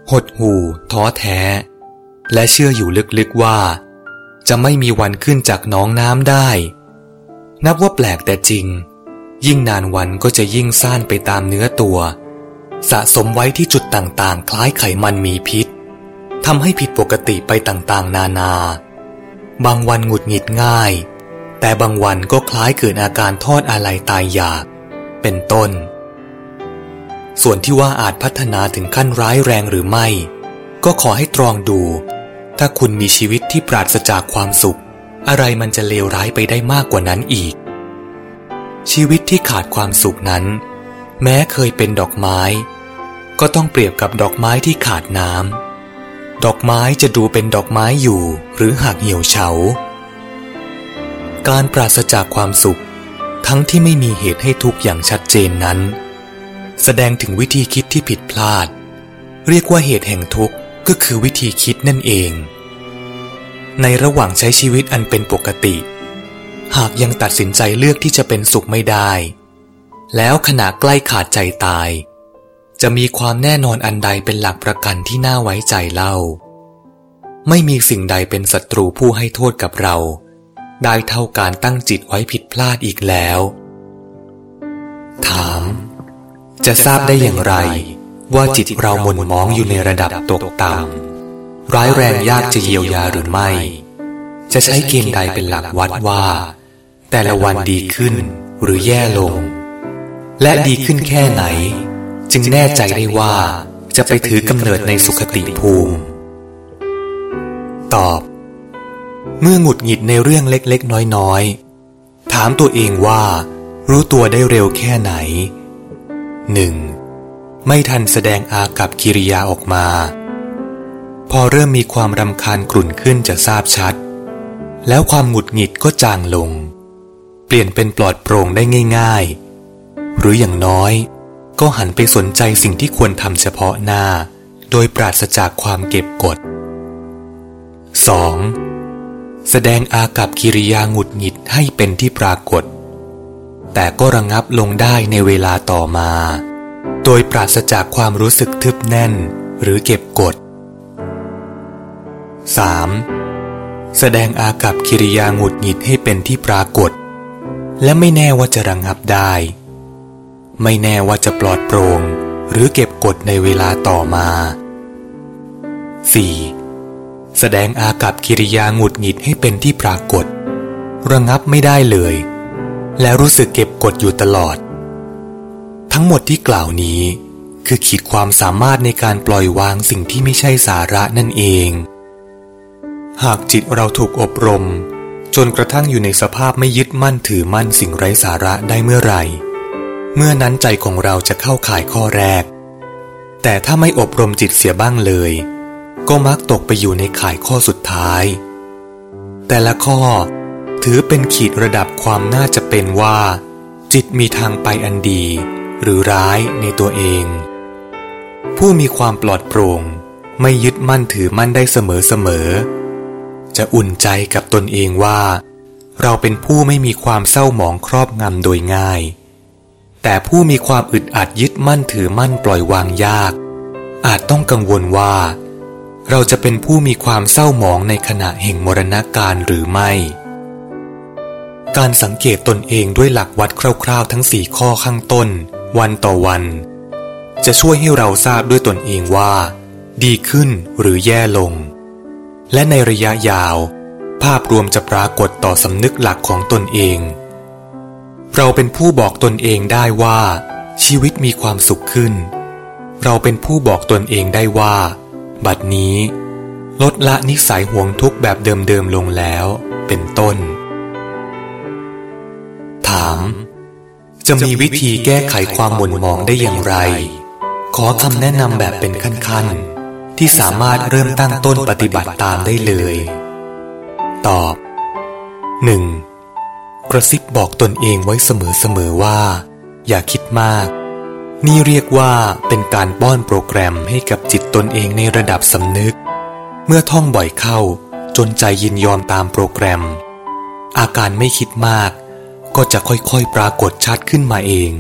หดหู่ ท้อแท้ และเชื่ออยู่ลึกๆว่า จะไม่มีวันขึ้นจากหนองน้ำได้ นับว่าแปลกแต่จริง ยิ่งนานวันก็จะยิ่งซ่านไปตามเนื้อตัว สะสมไว้ที่จุดต่างๆ คล้ายไขมันมีพิษทำให้ผิดปกติไปต่างๆ นานา บางวันหงุดหงิดง่าย แต่บางวันก็คล้ายเกิดอาการทอดอะไรตายอยาก เป็นต้น ส่วนที่ว่าอาจพัฒนาถึงขั้นร้ายแรงหรือไม่ ก็ขอให้ตรองดู ถ้าคุณมีชีวิตที่ปราศจากความสุข อะไรมันจะเลวร้ายไปได้มากกว่านั้นอีก ชีวิตที่ขาดความสุขนั้น แม้เคยเป็นดอกไม้ ก็ต้องเปรียบกับดอกไม้ที่ขาดน้ำ ดอกไม้จะดูเป็นดอกไม้อยู่หรือหักเหี่ยวเฉา การปราศจากความสุข ทั้งที่ไม่มีเหตุให้ทุกข์อย่างชัดเจนนั้น แสดงถึงวิธีคิดที่ผิดพลาด เรียกว่าเหตุแห่งทุกข์ก็คือวิธีคิดนั่นเอง ในระหว่างใช้ชีวิตอันเป็นปกติ หากยังตัดสินใจเลือกที่จะเป็นสุขไม่ได้ แล้วขณะใกล้ขาดใจตาย จะมีความแน่นอนอันใดเป็นหลักประกันที่น่าไว้ใจเล่า ไม่มีสิ่งใดเป็นศัตรูผู้ให้โทษกับเรา ได้เท่าการตั้งจิตไว้ผิดพลาดอีกแล้ว ถาม จะทราบได้อย่างไร ว่าจิตเราหม่นมองอยู่ในระดับตกต่ำร้ายแรงยากจะเยียวยาหรือไม่ จะใช้เกณฑ์ใดเป็นหลักวัดว่า แต่ละวันดีขึ้นหรือแย่ลง และดีขึ้นแค่ไหน จึงแน่ใจได้ว่าจะไปถือกำเนิดในสุขติภูมิ ตอบ เมื่อหงุดหงิดในเรื่องเล็กๆ น้อยๆ ถามตัวเองว่า รู้ตัวได้เร็วแค่ไหน 1. ไม่ทันแสดงอากับกิริยาออกมา พอเริ่มมีความรำคาญกลุ่นขึ้นจะทราบชัด แล้วความหงุดหงิดก็จางลง เปลี่ยนเป็นปลอดโปร่งได้ง่าย ๆ หรืออย่างน้อย ก็หันไปสนใจสิ่งที่ควรทำเฉพาะหน้า โดยปราศจากความเก็บกด 2. แสดงอากับกิริยาหงุดหงิดให้เป็นที่ปรากฏ แต่ก็ระงงับลงได้ในเวลาต่อมา โดยปราศจากความรู้สึกทึบแน่นหรือเก็บกด 3. แสดงอากับกิริยาหงุดหงิดให้เป็นที่ปรากฏ และไม่แน่ว่าจะระงงับได้ ไม่แน่ว่าจะปลอดโปร่งหรือเก็บกดในเวลาต่อมา 4. แสดงอากับกิริยาหงุดหงิดให้เป็นที่ปรากฏ ระงับไม่ได้เลย และรู้สึกเก็บกดอยู่ตลอด ทั้งหมดที่กล่าวนี้ คือขีดความสามารถในการปล่อยวางสิ่งที่ไม่ใช่สาระนั่นเอง หากจิตเราถูกอบรม จนกระทั่งอยู่ในสภาพไม่ยึดมั่นถือมั่นสิ่งไร้สาระได้เมื่อไหร่ เมื่อนั้นใจของเราจะเข้าข่ายข้อแรก แต่ถ้าไม่อบรมจิตเสียบ้างเลย ก็มักตกไปอยู่ในข่ายข้อสุดท้าย แต่ละข้อถือเป็นขีดระดับความน่าจะเป็นว่า จิตมีทางไปอันดี หรือร้ายในตัวเอง ผู้มีความปลอดโปร่ง ไม่ยึดมั่นถือมั่นได้เสมอๆจะอุ่นใจกับตนเองว่า เราเป็นผู้ไม่มีความเศร้าหมองครอบงำโดยง่าย แต่ผู้มีความอึดอัดยึดมั่นถือมั่นปล่อยวางยาก อาจต้องกังวลว่า เราจะเป็นผู้มีความเศร้าหมองในขณะแห่งมรณาการหรือไม่ การสังเกตตนเองด้วยหลักวัดคร่าวๆ ทั้งสี่ข้อข้างต้น วันต่อวัน จะช่วยให้เราทราบด้วยตนเองว่า ดีขึ้นหรือแย่ลง และในระยะยาว ภาพรวมจะปรากฏต่อสำนึกหลักของตนเอง เราเป็นผู้บอกตนเองได้ว่า ชีวิตมีความสุขขึ้น เราเป็นผู้บอกตนเองได้ว่า บัดนี้ ลดละนิสัยห่วงทุกแบบเดิมๆลงแล้ว เป็นต้น ถาม จะมีวิธีแก้ไขความหม่นมองได้อย่างไร ขอคำแนะนำแบบเป็นขั้นๆ ที่สามารถเริ่มตั้งต้นปฏิบัติตามได้เลย ตอบ 1. กระซิบบอกตนเองไว้เสมอๆว่า อย่าคิดมาก นี่เรียกว่าเป็นการป้อนโปรแกรมให้กับจิตตนเองในระดับสำนึก เมื่อท่องบ่อยเข้า จนใจยินยอมตามโปรแกรม อาการไม่คิดมาก ก็จะค่อยๆปรากฏชัดขึ้นมาเอง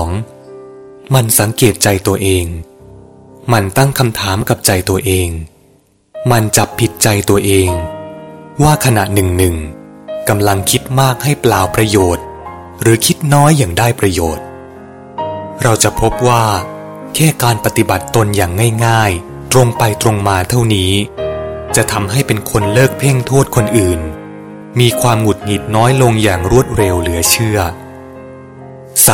2. มันสังเกตใจตัวเอง มันตั้งคำถามกับใจตัวเอง มันจับผิดใจตัวเอง ว่าขณะหนึ่งหนึ่ง กำลังคิดมากให้เปล่าประโยชน์ หรือคิดน้อยอย่างได้ประโยชน์ เราจะพบว่า แค่การปฏิบัติตนอย่างง่ายๆ ตรงไปตรงมาเท่านี้ จะทำให้เป็นคนเลิกเพ่งโทษคนอื่น มีความหงุดหงิดน้อยลงอย่างรวดเร็วเหลือเชื่อ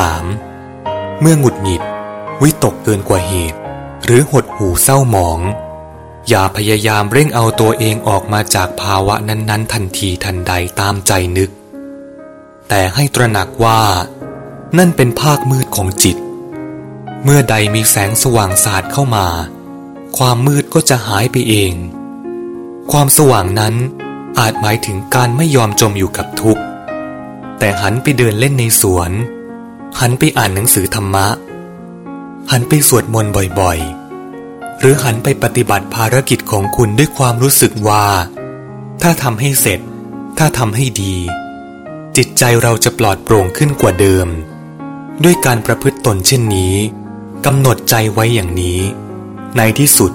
3. เมื่อหงุดหงิด วิตกเกินกว่าเหตุ หรือหดหูเศร้าหมอง อย่าพยายามเร่งเอาตัวเองออกมาจากภาวะนั้นๆ ทันทีทันใดตามใจนึก แต่ให้ตระหนักว่า นั่นเป็นภาคมืดของจิต เมื่อใดมีแสงสว่างสาดเข้ามา ความมืดก็จะหายไปเอง ความสว่างนั้นอาจหมายถึงการไม่ยอมจมอยู่กับทุกข์ แต่หันไปเดินเล่นในสวน หันไปอ่านหนังสือธรรมะ หันไปสวดมนต์บ่อยๆ หรือหันไปปฏิบัติภารกิจของคุณด้วยความรู้สึกว่า ถ้าทำให้เสร็จ ถ้าทำให้ดี จิตใจเราจะปลอดโปร่งขึ้นกว่าเดิม ด้วยการประพฤติตนเช่นนี้กำหนดใจไว้อย่างนี้ ในที่สุด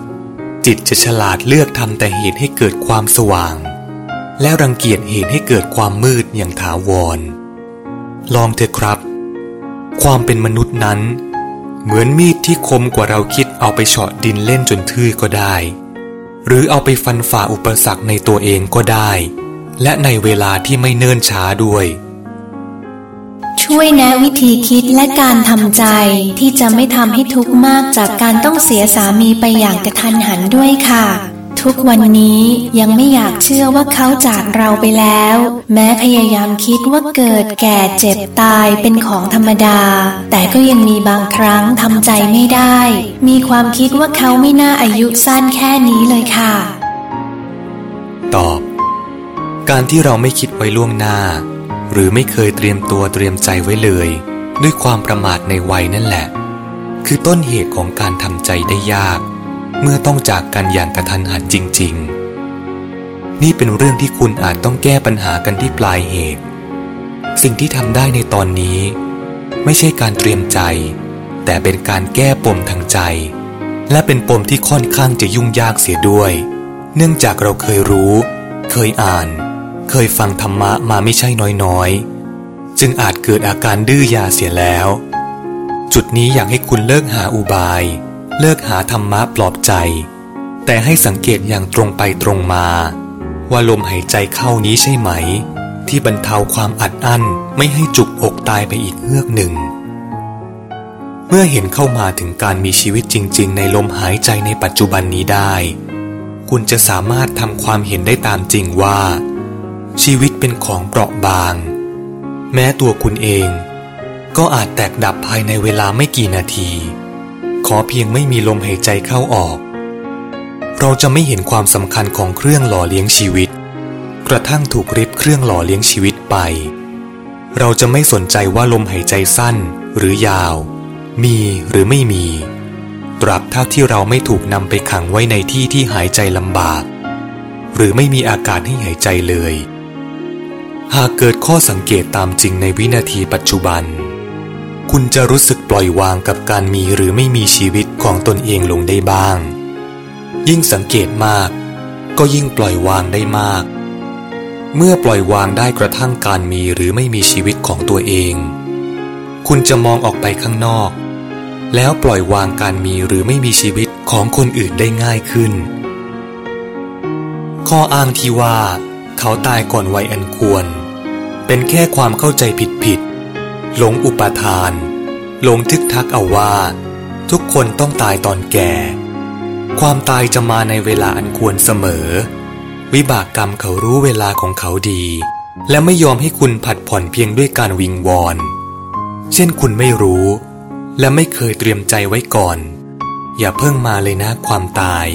จิตจะฉลาดเลือกทำแต่เหตุให้เกิดความสว่าง และรังเกียจเหตุให้เกิดความมืดอย่างถาวร ลองเถอะครับ ความเป็นมนุษย์นั้น เหมือนมีดที่คมกว่าเราคิดเอาไปเฉาะดินเล่นจนทื่อก็ได้ หรือเอาไปฟันฝ่าอุปสรรคในตัวเองก็ได้ และในเวลาที่ไม่เนิ่นช้าด้วย ช่วยแนะวิธีคิดและการทำใจที่จะไม่ทำให้ทุกข์มากจากการต้องเสียสามีไปอย่างกระทันหันด้วยค่ะ ทุกวันนี้ยังไม่อยากเชื่อว่าเขาจากเราไปแล้ว แม้พยายามคิดว่าเกิดแก่เจ็บตายเป็นของธรรมดา แต่ก็ยังมีบางครั้งทำใจไม่ได้ มีความคิดว่าเขาไม่น่าอายุสั้นแค่นี้เลยค่ะ ตอบ การที่เราไม่คิดไว้ล่วงหน้า หรือไม่เคยเตรียมตัวเตรียมใจไว้เลย ด้วยความประมาทในวัยนั่นแหละ คือต้นเหตุของการทำใจได้ยาก เมื่อต้องจากกันอย่างกระทันหันจริง ๆ นี่เป็นเรื่องที่คุณอาจต้องแก้ปัญหากันที่ปลายเหตุ สิ่งที่ทำได้ในตอนนี้ ไม่ใช่การเตรียมใจ แต่เป็นการแก้ปมทางใจ และเป็นปมที่ค่อนข้างจะยุ่งยากเสียด้วย เนื่องจากเราเคยรู้ เคยอ่าน เคยฟังธรรมะมาไม่ใช่น้อยๆ จึงอาจเกิดอาการดื้อยาเสียแล้ว จุดนี้อยากให้คุณเลิกหาอุบาย เลิกหาธรรมะปลอบใจ แต่ให้สังเกตอย่างตรงไปตรงมา ว่าลมหายใจเข้านี้ใช่ไหม ที่บรรเทาความอัดอั้นไม่ให้จุกอกตายไปอีกเฮือกหนึ่ง เมื่อเห็นเข้ามาถึงการมีชีวิตจริง ๆ ในลมหายใจในปัจจุบันนี้ได้ คุณจะสามารถทำความเห็นได้ตามจริงว่า ชีวิตเป็นของเปราะบาง แม้ตัวคุณเอง ก็อาจแตกดับภายในเวลาไม่กี่นาที ขอเพียงไม่มีลมหายใจเข้าออก เราจะไม่เห็นความสำคัญของเครื่องหล่อเลี้ยงชีวิต กระทั่งถูกริบเครื่องหล่อเลี้ยงชีวิตไป เราจะไม่สนใจว่าลมหายใจสั้นหรือยาว มีหรือไม่มี ตราบเท่าที่เราไม่ถูกนำไปขังไว้ในที่ที่หายใจลำบาก หรือไม่มีอากาศให้หายใจเลย หากเกิดข้อสังเกตตามจริงในวินาทีปัจจุบัน คุณจะรู้สึกปล่อยวางกับการมีหรือไม่มีชีวิตของตนเองลงได้บ้าง ยิ่งสังเกตมาก ก็ยิ่งปล่อยวางได้มาก เมื่อปล่อยวางได้กระทั่งการมีหรือไม่มีชีวิตของตัวเอง คุณจะมองออกไปข้างนอก แล้วปล่อยวางการมีหรือไม่มีชีวิตของคนอื่นได้ง่ายขึ้น ข้ออ้างที่ว่า เขาตายก่อนวัยอันควร เป็นแค่ความเข้าใจผิด หลงอุปทาน หลงทึกทักเอาว่า ทุกคนต้องตายตอนแก่ ความตายจะมาในเวลาอันควรเสมอ วิบากกรรมเขารู้เวลาของเขาดี และไม่ยอมให้คุณผัดผ่อนเพียงด้วยการวิงวอน เช่นคุณไม่รู้ และไม่เคยเตรียมใจไว้ก่อน อย่าเพิ่งมาเลยนะความตาย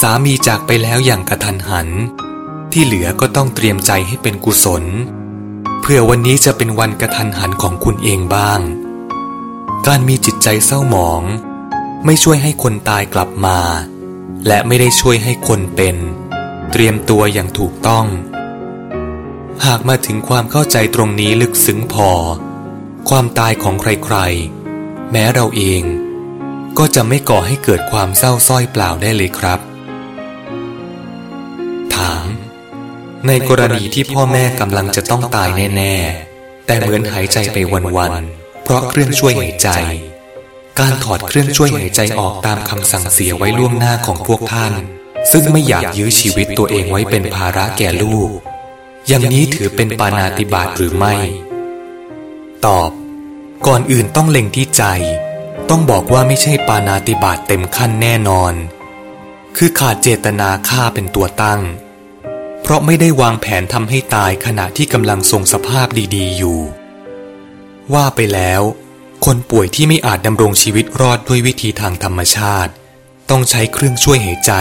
สามีจากไปแล้วอย่างกระทันหัน ที่เหลือก็ต้องเตรียมใจให้เป็นกุศล เพื่อวันนี้จะเป็นวันกระทันหันของคุณเองบ้าง การมีจิตใจเศร้าหมอง ไม่ช่วยให้คนตายกลับมา และไม่ได้ช่วยให้คนเป็น เตรียมตัวอย่างถูกต้อง หากมาถึงความเข้าใจตรงนี้ลึกซึ้งพอ ความตายของใครๆ แม้เราเอง ก็จะไม่ก่อให้เกิดความเศร้าส้อยเปล่าได้เลยครับ ในกรณีที่พ่อแม่กำลังจะต้องตายแน่ๆ แต่เหมือนหายใจไปวันๆ เพราะเครื่องช่วยหายใจ การถอดเครื่องช่วยหายใจออกตามคำสั่งเสียไว้ล่วงหน้าของพวกท่าน ซึ่งไม่อยากยื้อชีวิตตัวเองไว้เป็นภาระแก่ลูก อย่างนี้ถือเป็นปานาติบาตหรือไม่ ตอบ ก่อนอื่นต้องเล็งที่ใจ ต้องบอกว่าไม่ใช่ปานาติบาตเต็มขั้นแน่นอน คือขาดเจตนาฆ่าเป็นตัวตั้ง ราะไม่ได้วางแผนทำให้ตายขณะที่กำลังทรงสภาพดีๆ อยู่ ว่าไปแล้ว คนป่วยที่ไม่อาจดำรงชีวิตรอดด้วยวิธีทางธรรมชาติ ต้องใช้เครื่องช่วยหายใจ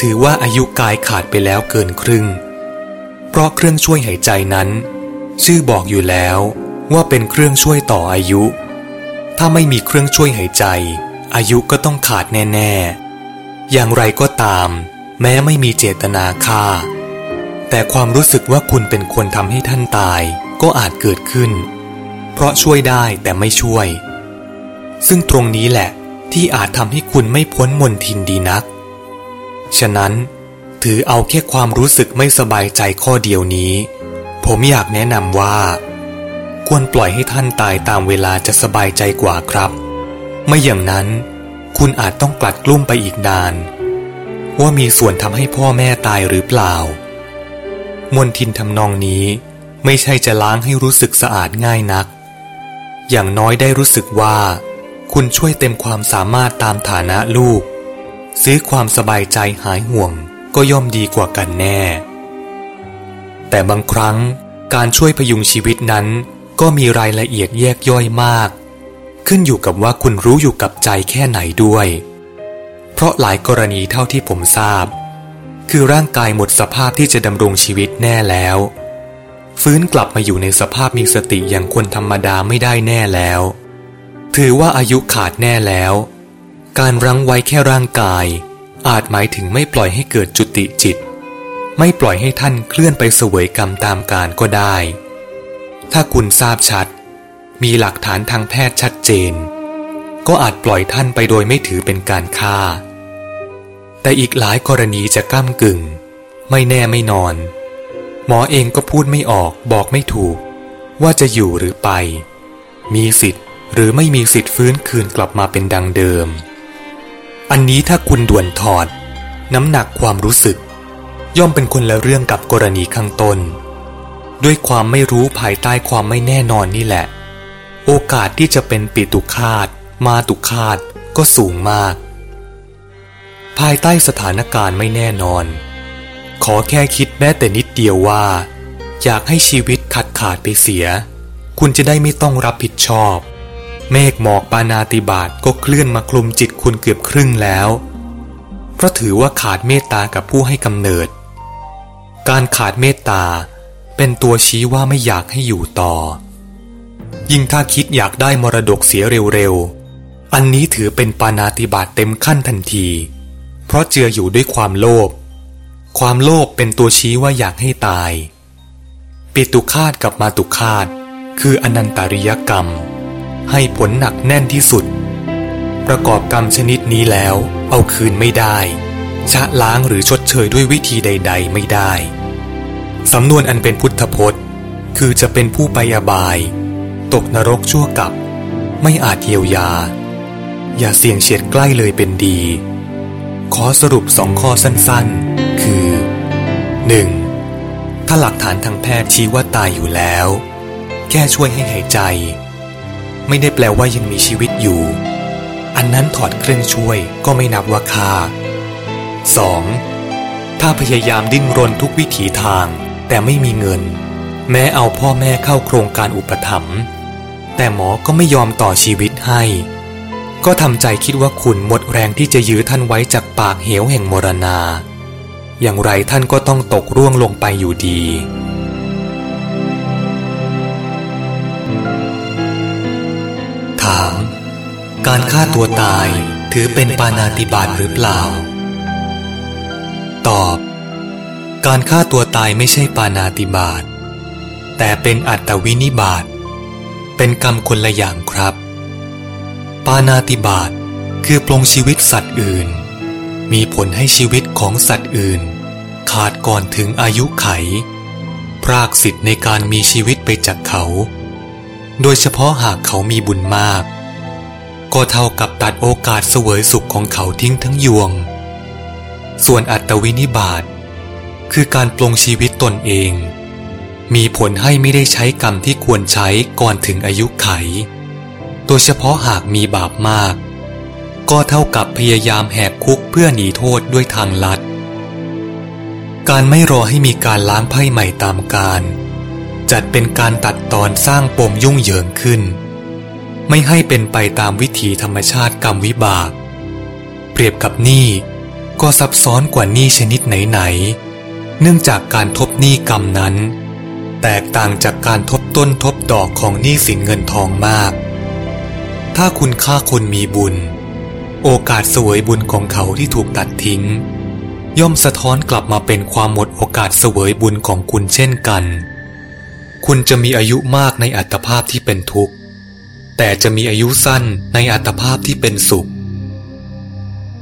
ถือว่าอายุกายขาดไปแล้วเกินครึ่ง เพราะเครื่องช่วยหายใจนั้น ชื่อบอกอยู่แล้วว่าเป็นเครื่องช่วยต่ออายุ ถ้าไม่มีเครื่องช่วยหายใจ อายุก็ต้องขาดแน่ ๆ อย่างไรก็ตาม แม้ไม่มีเจตนาฆ่า แต่ความรู้สึกว่าคุณเป็นคนทำให้ท่านตายก็อาจเกิดขึ้น เพราะช่วยได้แต่ไม่ช่วย ซึ่งตรงนี้แหละที่อาจทำให้คุณไม่พ้นมนทินดีนัก ฉะนั้น ถือเอาแค่ความรู้สึกไม่สบายใจข้อเดียวนี้ ผมอยากแนะนำว่า ควรปล่อยให้ท่านตายตามเวลาจะสบายใจกว่าครับ ไม่อย่างนั้น คุณอาจต้องกลัดกลุ้มไปอีกนาน ว่ามีส่วนทำให้พ่อแม่ตายหรือเปล่า มนทินทำนองนี้ไม่ใช่จะล้างให้รู้สึกสะอาดง่ายนัก อย่างน้อยได้รู้สึกว่า คุณช่วยเต็มความสามารถตามฐานะลูก ซื้อความสบายใจหายห่วงก็ย่อมดีกว่ากันแน่ แต่บางครั้งการช่วยพยุงชีวิตนั้น ก็มีรายละเอียดแยกย่อยมาก ขึ้นอยู่กับว่าคุณรู้อยู่กับใจแค่ไหนด้วย เพราะหลายกรณีเท่าที่ผมทราบ คือร่างกายหมดสภาพที่จะดำรงชีวิตแน่แล้ว ฟื้นกลับมาอยู่ในสภาพมีสติอย่างคนธรรมดาไม่ได้แน่แล้ว ถือว่าอายุขาดแน่แล้ว การรั้งไว้แค่ร่างกาย อาจหมายถึงไม่ปล่อยให้เกิดจุติจิต ไม่ปล่อยให้ท่านเคลื่อนไปเสวยกรรมตามการก็ได้ ถ้าคุณทราบชัด มีหลักฐานทางแพทย์ชัดเจน ก็อาจปล่อยท่านไปโดยไม่ถือเป็นการฆ่า แต่อีกหลายกรณีจะก้ากึ่ง ไม่แน่ไม่นอน หมอเองก็พูดไม่ออกบอกไม่ถูก ว่าจะอยู่หรือไป มีสิทธิ์หรือไม่มีสิทธิ์ฟื้นคืนกลับมาเป็นดังเดิม อันนี้ถ้าคุณด่วนถอด น้ำหนักความรู้สึก ย่อมเป็นคนละเรื่องกับกรณีข้างต้น ด้วยความไม่รู้ภายใต้ความไม่แน่นอนนี่แหละ โอกาสที่จะเป็นปิตุคาตมาตุคาตก็สูงมาก ภายใต้สถานการณ์ไม่แน่นอน ขอแค่คิดแม้แต่นิดเดียวว่า อยากให้ชีวิตขาดขาดไปเสีย คุณจะได้ไม่ต้องรับผิดชอบ เมฆหมอกปานาติบาตก็เคลื่อนมาคลุมจิตคุณเกือบครึ่งแล้ว เพราะถือว่าขาดเมตตากับผู้ให้กำเนิด การขาดเมตตาเป็นตัวชี้ว่าไม่อยากให้อยู่ต่อ ยิ่งถ้าคิดอยากได้มรดกเสียเร็วๆ อันนี้ถือเป็นปานาติบาตเต็มขั้นทันที เพราะเจืออยู่ด้วยความโลภ ความโลภเป็นตัวชี้ว่าอยากให้ตาย ปิตุคาตกับมาตุคาตคืออนันตริยกรรม ให้ผลหนักแน่นที่สุด ประกอบกรรมชนิดนี้แล้วเอาคืนไม่ได้ ชะล้างหรือชดเชยด้วยวิธีใด ๆ ไม่ได้ สำนวนอันเป็นพุทธพจน์ คือจะเป็นผู้ไปอบาย ตกนรกชั่วกับ ไม่อาจเยียวยา อย่าเสี่ยงเฉียดใกล้เลยเป็นดี ขอสรุปสองข้อสั้นๆ คือ 1. ถ้าหลักฐานทางแพทย์ชี้ว่าตายอยู่แล้ว แค่ช่วยให้หายใจ ไม่ได้แปลว่ายังมีชีวิตอยู่ อันนั้นถอดเครื่องช่วยก็ไม่นับว่าค่า 2. ถ้าพยายามดิ้นรนทุกวิถีทาง แต่ไม่มีเงิน แม้เอาพ่อแม่เข้าโครงการอุปถัมภ์แต่หมอก็ไม่ยอมต่อชีวิตให้ ก็ทำใจคิดว่าคุณหมดแรงที่จะยื้อท่านไว้จากปากเหวแห่งมรณา อย่างไรท่านก็ต้องตกร่วงลงไปอยู่ดี ถาม การฆ่าตัวตายถือเป็นปานาติบาตหรือเปล่า ตอบ การฆ่าตัวตายไม่ใช่ปานาติบาตแต่เป็นอัตวินิบาตเป็นกรรมคนละอย่างครับ ปานาติบาตคือปลงชีวิตสัตว์อื่น มีผลให้ชีวิตของสัตว์อื่น ขาดก่อนถึงอายุไข พรากสิทธิ์ในการมีชีวิตไปจากเขา โดยเฉพาะหากเขามีบุญมาก ก็เท่ากับตัดโอกาสเสวยสุขของเขาทิ้งทั้งยวง ส่วนอัตวินิบาตคือการปลงชีวิตตนเอง มีผลให้ไม่ได้ใช้กรรมที่ควรใช้ก่อนถึงอายุไข ดยเฉพาะหากมีบาปมาก ก็เท่ากับพยายามแหกคุกเพื่อหนีโทษด้วยทางลัด การไม่รอให้มีการล้างไพ่ใหม่ตามการ จัดเป็นการตัดตอนสร้างปมยุ่งเหยิงขึ้น ไม่ให้เป็นไปตามวิถีธรรมชาติกรรมวิบาก เปรียบกับหนี้ก็ซับซ้อนกว่าหนี้ชนิดไหนๆเนื่องจากการทบหนี้กรรมนั้น แตกต่างจากการทบต้นทบดอกของหนี้สินเงินทองมาก ถ้าคุณฆ่าคนมีบุญ โอกาสสวยบุญของเขาที่ถูกตัดทิ้ง ย่อมสะท้อนกลับมาเป็นความหมดโอกาสเสวยบุญของคุณเช่นกัน คุณจะมีอายุมากในอัตภาพที่เป็นทุกข์ แต่จะมีอายุสั้นในอัตภาพที่เป็นสุข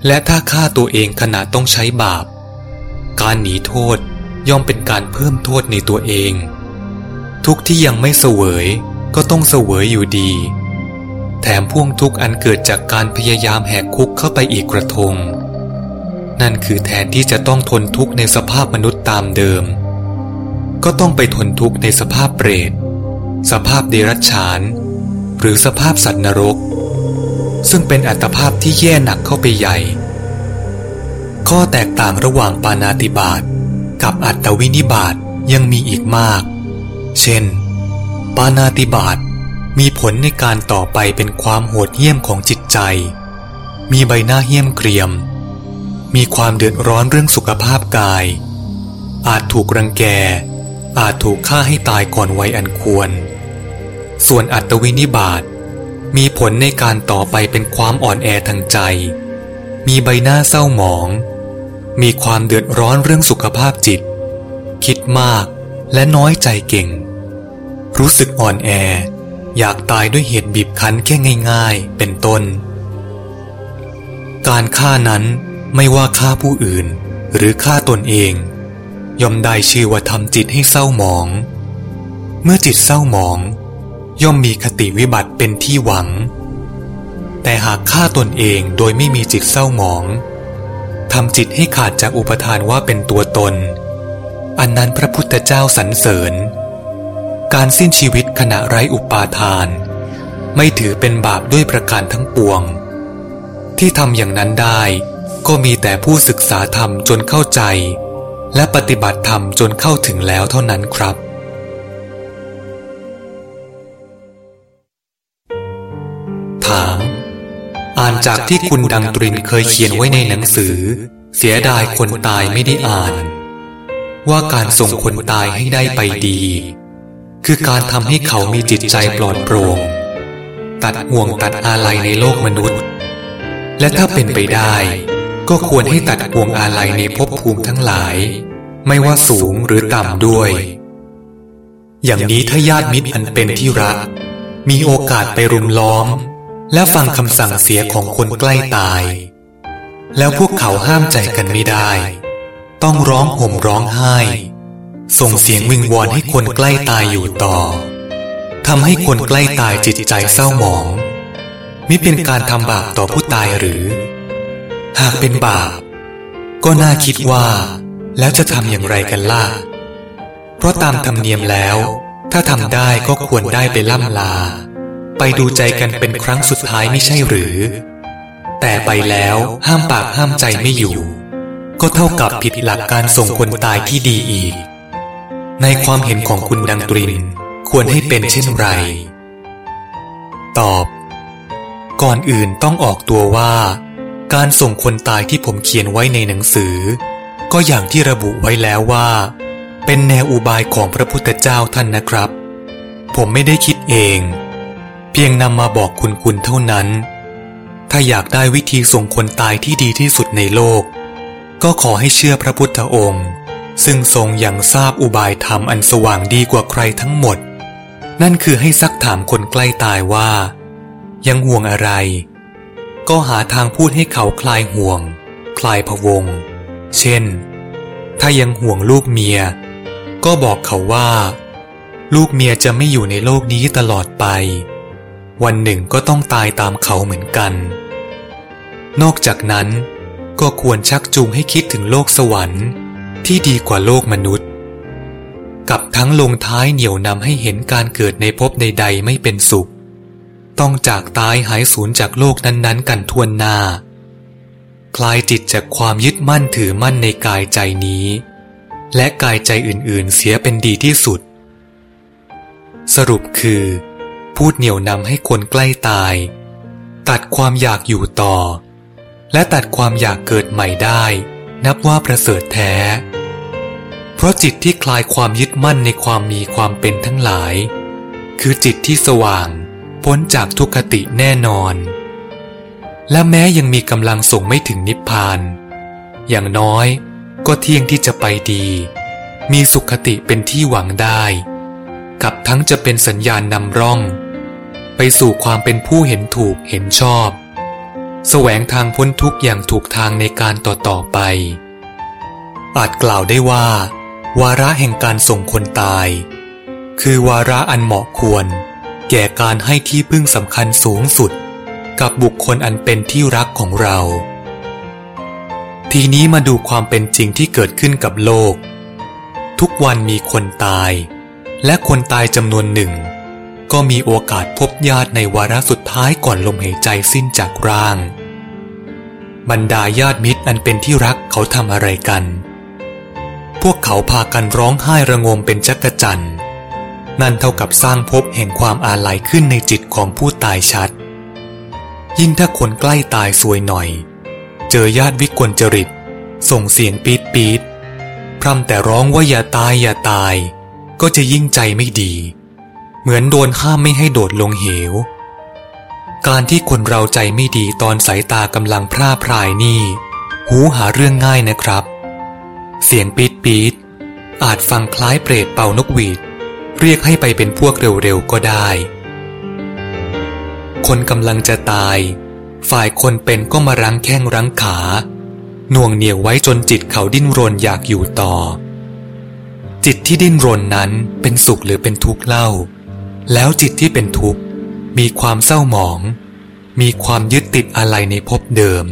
และถ้าฆ่าตัวเองขณะต้องใช้บาป การหนีโทษย่อมเป็นการเพิ่มโทษในตัวเอง ทุกที่ยังไม่เสวยก็ต้องเสวยอยู่ดี แถมพ่วงทุกข์อันเกิดจากการพยายามแหกคุกเข้าไปอีกกระทง นั่นคือแทนที่จะต้องทนทุกข์ในสภาพมนุษย์ตามเดิม ก็ต้องไปทนทุกข์ในสภาพเปรต สภาพเดรัจฉาน หรือสภาพสัตว์นรก ซึ่งเป็นอัตภาพที่แย่หนักเข้าไปใหญ่ ข้อแตกต่างระหว่างปานาติบาตกับอัตวินิบาตยังมีอีกมาก เช่น ปานาติบาต มีผลในการต่อไปเป็นความโหดเหี้ยมของจิตใจ มีใบหน้าเหี้ยมเกรียม มีความเดือดร้อนเรื่องสุขภาพกาย อาจถูกรังแก อาจถูกฆ่าให้ตายก่อนวัยอันควร ส่วนอัตวินิบาตมีผลในการต่อไปเป็นความอ่อนแอทางใจ มีใบหน้าเศร้าหมอง มีความเดือดร้อนเรื่องสุขภาพจิต คิดมากและน้อยใจเก่ง รู้สึกอ่อนแอ อยากตายด้วยเหตุบีบคั้นแค่ง่าย ๆ เป็นต้น การฆ่านั้นไม่ว่าฆ่าผู้อื่น หรือฆ่าตนเอง ย่อมได้ชื่อว่าทำจิตให้เศร้าหมอง เมื่อจิตเศร้าหมอง ย่อมมีคติวิบัติเป็นที่หวัง แต่หากฆ่าตนเองโดยไม่มีจิตเศร้าหมองทำจิตให้ขาดจากอุปทานว่าเป็นตัวตน อันนั้นพระพุทธเจ้าสรรเสริญ การสิ้นชีวิต ขณะไร้อุปาทาน ไม่ถือเป็นบาปด้วยประการทั้งปวง ที่ทำอย่างนั้นได้ก็มีแต่ผู้ศึกษาธรรมจนเข้าใจ และปฏิบัติธรรมจนเข้าถึงแล้วเท่านั้นครับถามอ่านจากที่คุณดังตรินเคยเขียนไว้ในหนังสือ เสียดายคนตายไม่ได้อ่าน ว่าการส่งคนตายให้ได้ไปดี คือการทำให้เขามีจิตใจปลอดโปร่ง ตัดห่วงตัดอาลัยในโลกมนุษย์ และถ้าเป็นไปได้ ก็ควรให้ตัดห่วงอาลัยในภพภูมิทั้งหลาย ไม่ว่าสูงหรือต่ำด้วย อย่างนี้ถ้าญาติมิตรอันเป็นที่รัก มีโอกาสไปรุมล้อม และฟังคำสั่งเสียของคนใกล้ตาย แล้วพวกเขาห้ามใจกันไม่ได้ ต้องร้องห่มร้องไห้ ส่งเสียงวิงวอนให้คนใกล้ตายอยู่ต่อทำให้คนใกล้ตายจิตใจเศร้าหมอง มิเป็นการทำบาปต่อผู้ตายหรือ หากเป็นบาป ก็น่าคิดว่า แล้วจะทำอย่างไรกันล่ะ เพราะตามธรรมเนียมแล้ว ถ้าทำได้ก็ควรได้ไปล่ำลา ไปดูใจกันเป็นครั้งสุดท้ายไม่ใช่หรือ แต่ไปแล้วห้ามปากห้ามใจไม่อยู่ ก็เท่ากับผิดหลักการส่งคนตายที่ดีอีก ในความเห็นของคุณดังตรินควรให้เป็นเช่นไร ตอบ ก่อนอื่นต้องออกตัวว่า การส่งคนตายที่ผมเขียนไว้ในหนังสือ ก็อย่างที่ระบุไว้แล้วว่า เป็นแนวอุบายของพระพุทธเจ้าท่านนะครับ ผมไม่ได้คิดเอง เพียงนำมาบอกคุณคุณเท่านั้น ถ้าอยากได้วิธีส่งคนตายที่ดีที่สุดในโลก ก็ขอให้เชื่อพระพุทธองค์ ซึ่งทรงย่างทราบอุบายธรรมอันสว่างดีกว่าใครทั้งหมด นั่นคือให้ซักถามคนใกล้ตายว่า ยังห่วงอะไร ก็หาทางพูดให้เขาคลายห่วง คลายพะวง เช่น ถ้ายังห่วงลูกเมีย ก็บอกเขาว่า ลูกเมียจะไม่อยู่ในโลกนี้ตลอดไป วันหนึ่งก็ต้องตายตามเขาเหมือนกัน นอกจากนั้นก็ควรชักจูงให้คิดถึงโลกสวรรค์ ที่ดีกว่าโลกมนุษย์ กับทั้งลงท้ายเหนี่ยวนำให้เห็นการเกิดในภพใดๆไม่เป็นสุข ต้องจากตายหายสูญจากโลกนั้นๆ กันทวนหน้า คลายจิตจากความยึดมั่นถือมั่นในกายใจนี้ และกายใจอื่นๆเสียเป็นดีที่สุด สรุปคือ พูดเหนี่ยวนำให้คนใกล้ตาย ตัดความอยากอยู่ต่อ และตัดความอยากเกิดใหม่ได้นับว่าประเสริฐแท้ เพราะจิตที่คลายความยึดมั่นในความมีความเป็นทั้งหลาย คือจิตที่สว่าง พ้นจากทุกขติแน่นอน และแม้ยังมีกำลังส่งไม่ถึงนิพพาน อย่างน้อยก็เที่ยงที่จะไปดี มีสุขติเป็นที่หวังได้ กับทั้งจะเป็นสัญญาณนำร่อง ไปสู่ความเป็นผู้เห็นถูกเห็นชอบ แสวงทางพ้นทุกอย่างถูกทางในการต่อต่อไปอาจกล่าวได้ว่า วาระแห่งการส่งคนตาย คือวาระอันเหมาะควร แก่การให้ที่พึ่งสำคัญสูงสุด กับบุคคลอันเป็นที่รักของเรา ทีนี้มาดูความเป็นจริงที่เกิดขึ้นกับโลก ทุกวันมีคนตาย และคนตายจำนวนหนึ่ง ก็มีโอกาสพบญาติในวาระสุดท้ายก่อนลมหายใจสิ้นจากร่าง บรรดาญาติมิตรอันเป็นที่รักเขาทำอะไรกัน พวกเขาพากันร้องไห้ระงมเป็นจักจั่นนั่นเท่ากับสร้างภพแห่งความอาลัยขึ้นในจิตของผู้ตายชัด ยิ่งถ้าคนใกล้ตายสวยหน่อย เจอญาติวิกลจริต ส่งเสียงปีดปีดพร่ำแต่ร้องว่าอย่าตายอย่าตาย ก็จะยิ่งใจไม่ดี เหมือนโดนห้ามไม่ให้โดดลงเหว การที่คนเราใจไม่ดีตอนสายตากำลังพร่าพรายนี่ หูหาเรื่องง่ายนะครับ เสียงปีดปีดอาจฟังคล้ายเปรตเป่านกหวีด เรียกให้ไปเป็นพวกเร็วๆก็ได้ คนกำลังจะตาย ฝ่ายคนเป็นก็มารั้งแข้งรั้งขาหน่วงเหนียวไว้จนจิตเขาดิ้นรนอยากอยู่ต่อ จิตที่ดิ้นรนนั้นเป็นสุขหรือเป็นทุกข์เล่า แล้วจิตที่เป็นทุกข์ มีความเศร้าหมอง มีความยึดติดอะไรในภพเดิม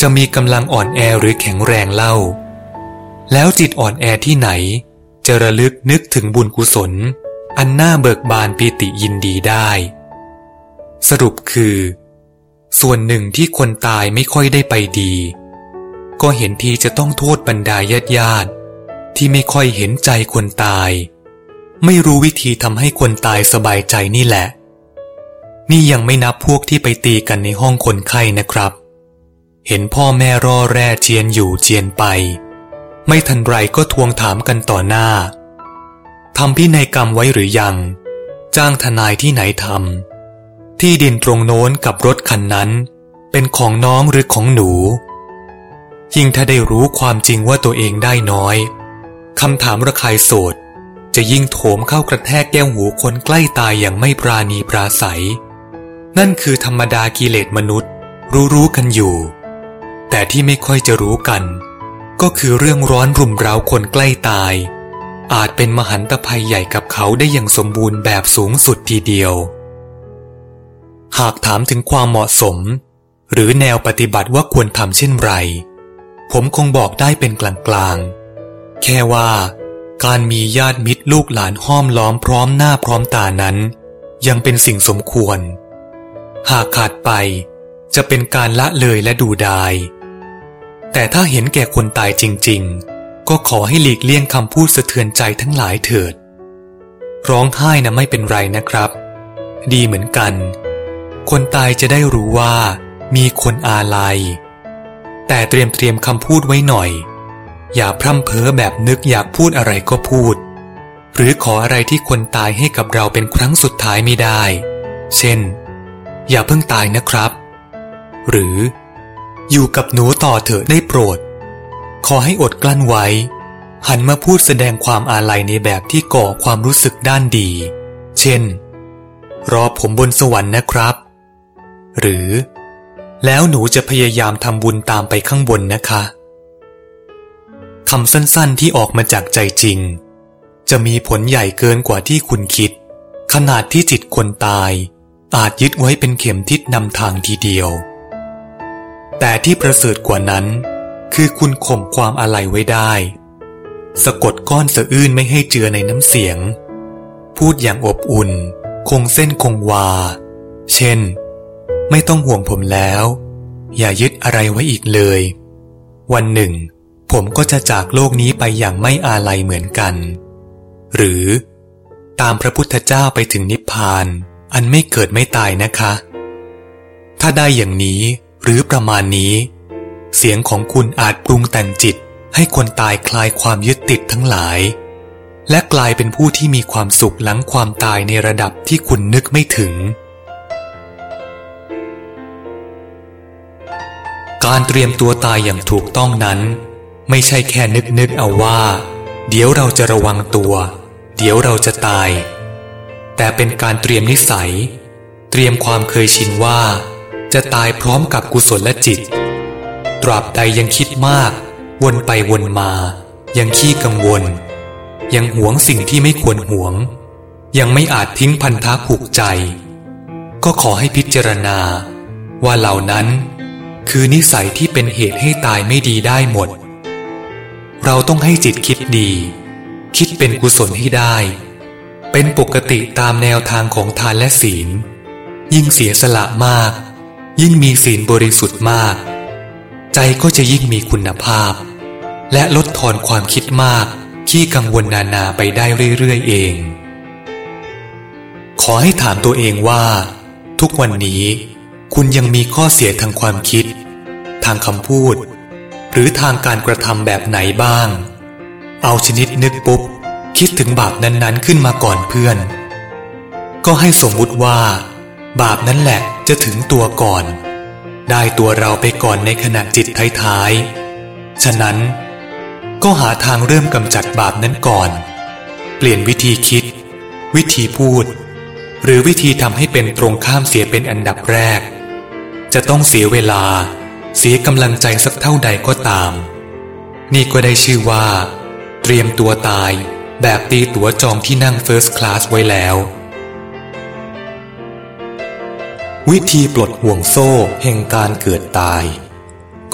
จะมีกำลังอ่อนแอหรือแข็งแรงเล่า แล้วจิตอ่อนแอที่ไหน จะระลึกนึกถึงบุญกุศล อันน่าเบิกบานปีติยินดีได้ สรุปคือ ส่วนหนึ่งที่คนตายไม่ค่อยได้ไปดี ก็เห็นทีจะต้องโทษบรรดาญาติญาติที่ไม่ค่อยเห็นใจคนตาย ไม่รู้วิธีทำให้คนตายสบายใจนี่แหละ นี่ยังไม่นับพวกที่ไปตีกันในห้องคนไข้นะครับ เห็นพ่อแม่ร่อแร่เจียนอยู่เจียนไป ไม่ทันไรก็ทวงถามกันต่อหน้าทำพินัยกรรมไว้หรือยัง จ้างทนายที่ไหนทำที่ดินตรงโน้นกับรถคันนั้น เป็นของน้องหรือของหนู ยิ่งถ้าได้รู้ความจริงว่าตัวเองได้น้อยคำถามระคายโสดจะยิ่งโถมเข้ากระแทกแก้วหูคนใกล้ตายอย่างไม่ปราณีปราศัย นั่นคือธรรมดากิเลสมนุษย์ รู้รู้กันอยู่ แต่ที่ไม่ค่อยจะรู้กัน ก็คือเรื่องร้อนรุมเร้าคนใกล้ตาย อาจเป็นมหันตภัยใหญ่กับเขาได้อย่างสมบูรณ์แบบสูงสุดทีเดียว หากถามถึงความเหมาะสม หรือแนวปฏิบัติว่าควรทำเช่นไร ผมคงบอกได้เป็นกลางๆ แค่ว่า การมีญาติมิตรลูกหลานห้อมล้อมพร้อมหน้าพร้อมตานั้น ยังเป็นสิ่งสมควร หากขาดไปจะเป็นการละเลยและดูดาย แต่ถ้าเห็นแก่คนตายจริง ๆ ก็ขอให้หลีกเลี่ยงคำพูดสะเทือนใจทั้งหลายเถิด ร้องไห้นะไม่เป็นไรนะครับ ดีเหมือนกัน คนตายจะได้รู้ว่ามีคนอาลัย แต่เตรียมเตรียมคำพูดไว้หน่อย อย่าพร่ำเพ้อแบบนึกอยากพูดอะไรก็พูด หรือขออะไรที่คนตายให้กับเราเป็นครั้งสุดท้ายไม่ได้ เช่น อย่าเพิ่งตายนะครับ หรือ อยู่กับหนูต่อเถอะได้โปรด ขอให้อดกลั้นไว้ หันมาพูดแสดงความอาลัยในแบบที่ก่อความรู้สึกด้านดี เช่น รอผมบนสวรรค์นะครับ หรือ แล้วหนูจะพยายามทำบุญตามไปข้างบนนะคะคำสั้นๆที่ออกมาจากใจจริง จะมีผลใหญ่เกินกว่าที่คุณคิด ขนาดที่จิตคนตาย อาจยึดไว้เป็นเข็มทิศนำทางทีเดียว แต่ที่ประเสริฐกว่านั้น คือคุณข่มความอะไรไว้ได้ สะกดก้อนสะอื้นไม่ให้เจือในน้ำเสียง พูดอย่างอบอุ่น คงเส้นคงวา เช่น ไม่ต้องห่วงผมแล้ว อย่ายึดอะไรไว้อีกเลย วันหนึ่ง ผมก็จะจากโลกนี้ไปอย่างไม่อาลัยเหมือนกัน หรือตามพระพุทธเจ้าไปถึงนิพพาน อันไม่เกิดไม่ตายนะคะ ถ้าได้อย่างนี้ หรือประมาณนี้ เสียงของคุณอาจปรุงแต่งจิตให้คนตายคลายความยึดติดทั้งหลาย และกลายเป็นผู้ที่มีความสุขหลังความตายในระดับที่คุณนึกไม่ถึง การเตรียมตัวตายอย่างถูกต้องนั้น ไม่ใช่แค่นึกนึกเอาว่า เดี๋ยวเราจะระวังตัว เดี๋ยวเราจะตาย แต่เป็นการเตรียมนิสัย เตรียมความเคยชินว่า จะตายพร้อมกับกุศลและจิต ตราบใดยังคิดมาก วนไปวนมา ยังขี้กังวล ยังหวงสิ่งที่ไม่ควรหวง ยังไม่อาจทิ้งพันธะผูกใจ ก็ขอให้พิจารณา ว่าเหล่านั้น คือนิสัยที่เป็นเหตุให้ตายไม่ดีได้หมด เราต้องให้จิตคิดดี คิดเป็นกุศลให้ได้ เป็นปกติตามแนวทางของทานและศีล ยิ่งเสียสละมาก ยิ่งมีศีลบริสุทธิ์มาก ใจก็จะยิ่งมีคุณภาพ และลดทอนความคิดมากขี้กังวลนานาไปได้เรื่อยๆเอง ขอให้ถามตัวเองว่า ทุกวันนี้คุณยังมีข้อเสียทางความคิด ทางคำพูด หรือทางการกระทำแบบไหนบ้าง เอาชนิดนึกปุ๊บ คิดถึงบาปนั้นๆขึ้นมาก่อนเพื่อน ก็ให้สมมุติว่า บาปนั้นแหละ จะถึงตัวก่อน ได้ตัวเราไปก่อนในขณะจิตท้ายๆ ฉะนั้น ก็หาทางเริ่มกำจัดบาปนั้นก่อน เปลี่ยนวิธีคิด วิธีพูด หรือวิธีทำให้เป็นตรงข้ามเสียเป็นอันดับแรก จะต้องเสียเวลา เสียกำลังใจสักเท่าใดก็ตาม นี่ก็ได้ชื่อว่า เตรียมตัวตายแบบตีตั๋วจองที่นั่งเฟิร์สคลาสไว้แล้ว วิธีปลดห่วงโซ่แห่งการเกิดตาย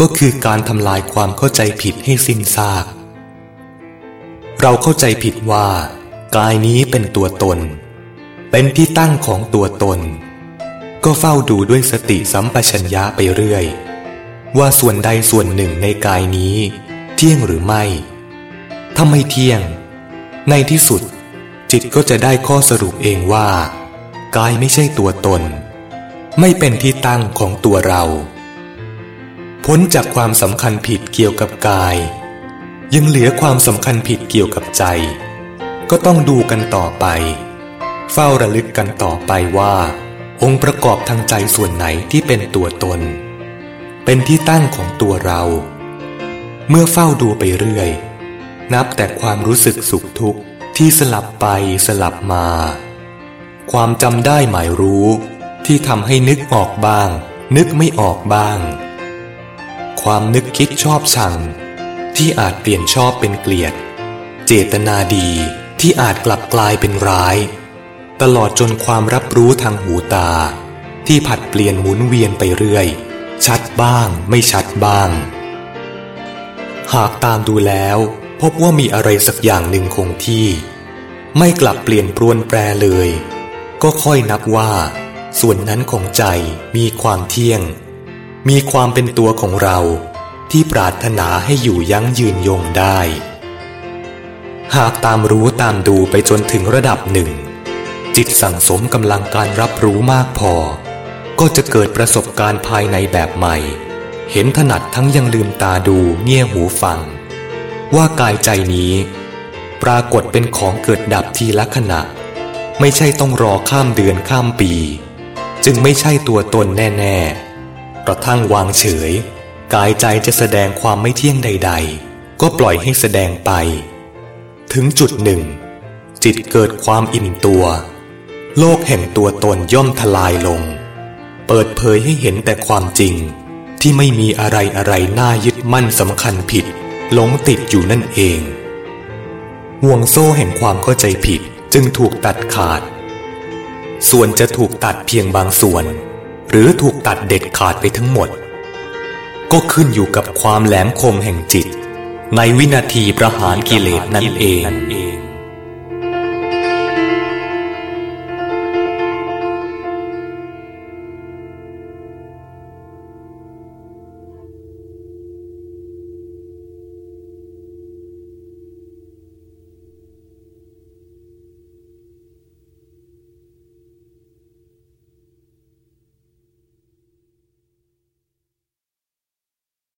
ก็คือการทำลายความเข้าใจผิดให้สิ้นซาก เราเข้าใจผิดว่า กายนี้เป็นตัวตน เป็นที่ตั้งของตัวตน ก็เฝ้าดูด้วยสติสัมปชัญญะไปเรื่อย ว่าส่วนใดส่วนหนึ่งในกายนี้ เที่ยงหรือไม่ถ้าไม่เที่ยง ในที่สุด จิตก็จะได้ข้อสรุปเองว่า กายไม่ใช่ตัวตน ไม่เป็นที่ตั้งของตัวเรา พ้นจากความสำคัญผิดเกี่ยวกับกาย ยังเหลือความสำคัญผิดเกี่ยวกับใจ ก็ต้องดูกันต่อไป เฝ้าระลึกกันต่อไปว่า องค์ประกอบทางใจส่วนไหนที่เป็นตัวตน เป็นที่ตั้งของตัวเรา เมื่อเฝ้าดูไปเรื่อย นับแต่ความรู้สึกสุขทุกข์ที่สลับไปสลับมา ความจำได้หมายรู้ ที่ทำให้นึกออกบ้าง นึกไม่ออกบ้าง ความนึกคิดชอบชัง ที่อาจเปลี่ยนชอบเป็นเกลียด เจตนาดีที่อาจกลับกลายเป็นร้าย ตลอดจนความรับรู้ทางหูตา ที่ผัดเปลี่ยนหมุนเวียนไปเรื่อย ชัดบ้างไม่ชัดบ้าง หากตามดูแล้วพบว่ามีอะไรสักอย่างหนึ่งคงที่ ไม่กลับเปลี่ยนปรวนแปรเลย ก็ค่อยนับว่า ส่วนนั้นของใจมีความเที่ยง มีความเป็นตัวของเราที่ปรารถนาให้อยู่ยั้งยืนยงได้ หากตามรู้ตามดูไปจนถึงระดับหนึ่ง จิตสั่งสมกำลังการรับรู้มากพอ ก็จะเกิดประสบการณ์ภายในแบบใหม่ เห็นถนัดทั้งยังลืมตาดูเงี่ยหูฟัง ว่ากายใจนี้ ปรากฏเป็นของเกิดดับทีละขณะ ไม่ใช่ต้องรอข้ามเดือนข้ามปี จึงไม่ใช่ตัวตนแน่ๆกระทั่งวางเฉย กายใจจะแสดงความไม่เที่ยงใด ๆ ก็ปล่อยให้แสดงไป ถึงจุดหนึ่ง จิตเกิดความอิ่มตัว โลกแห่งตัวตนย่อมทลายลง เปิดเผยให้เห็นแต่ความจริง ที่ไม่มีอะไรอะไรน่ายึดมั่นสำคัญผิด หลงติดอยู่นั่นเองห่วงโซ่แห่งความเข้าใจผิดจึงถูกตัดขาด ส่วนจะถูกตัดเพียงบางส่วน หรือถูกตัดเด็ดขาดไปทั้งหมด ก็ขึ้นอยู่กับความแหลมคมแห่งจิต ในวินาทีประหารกิเลสนั่นเอง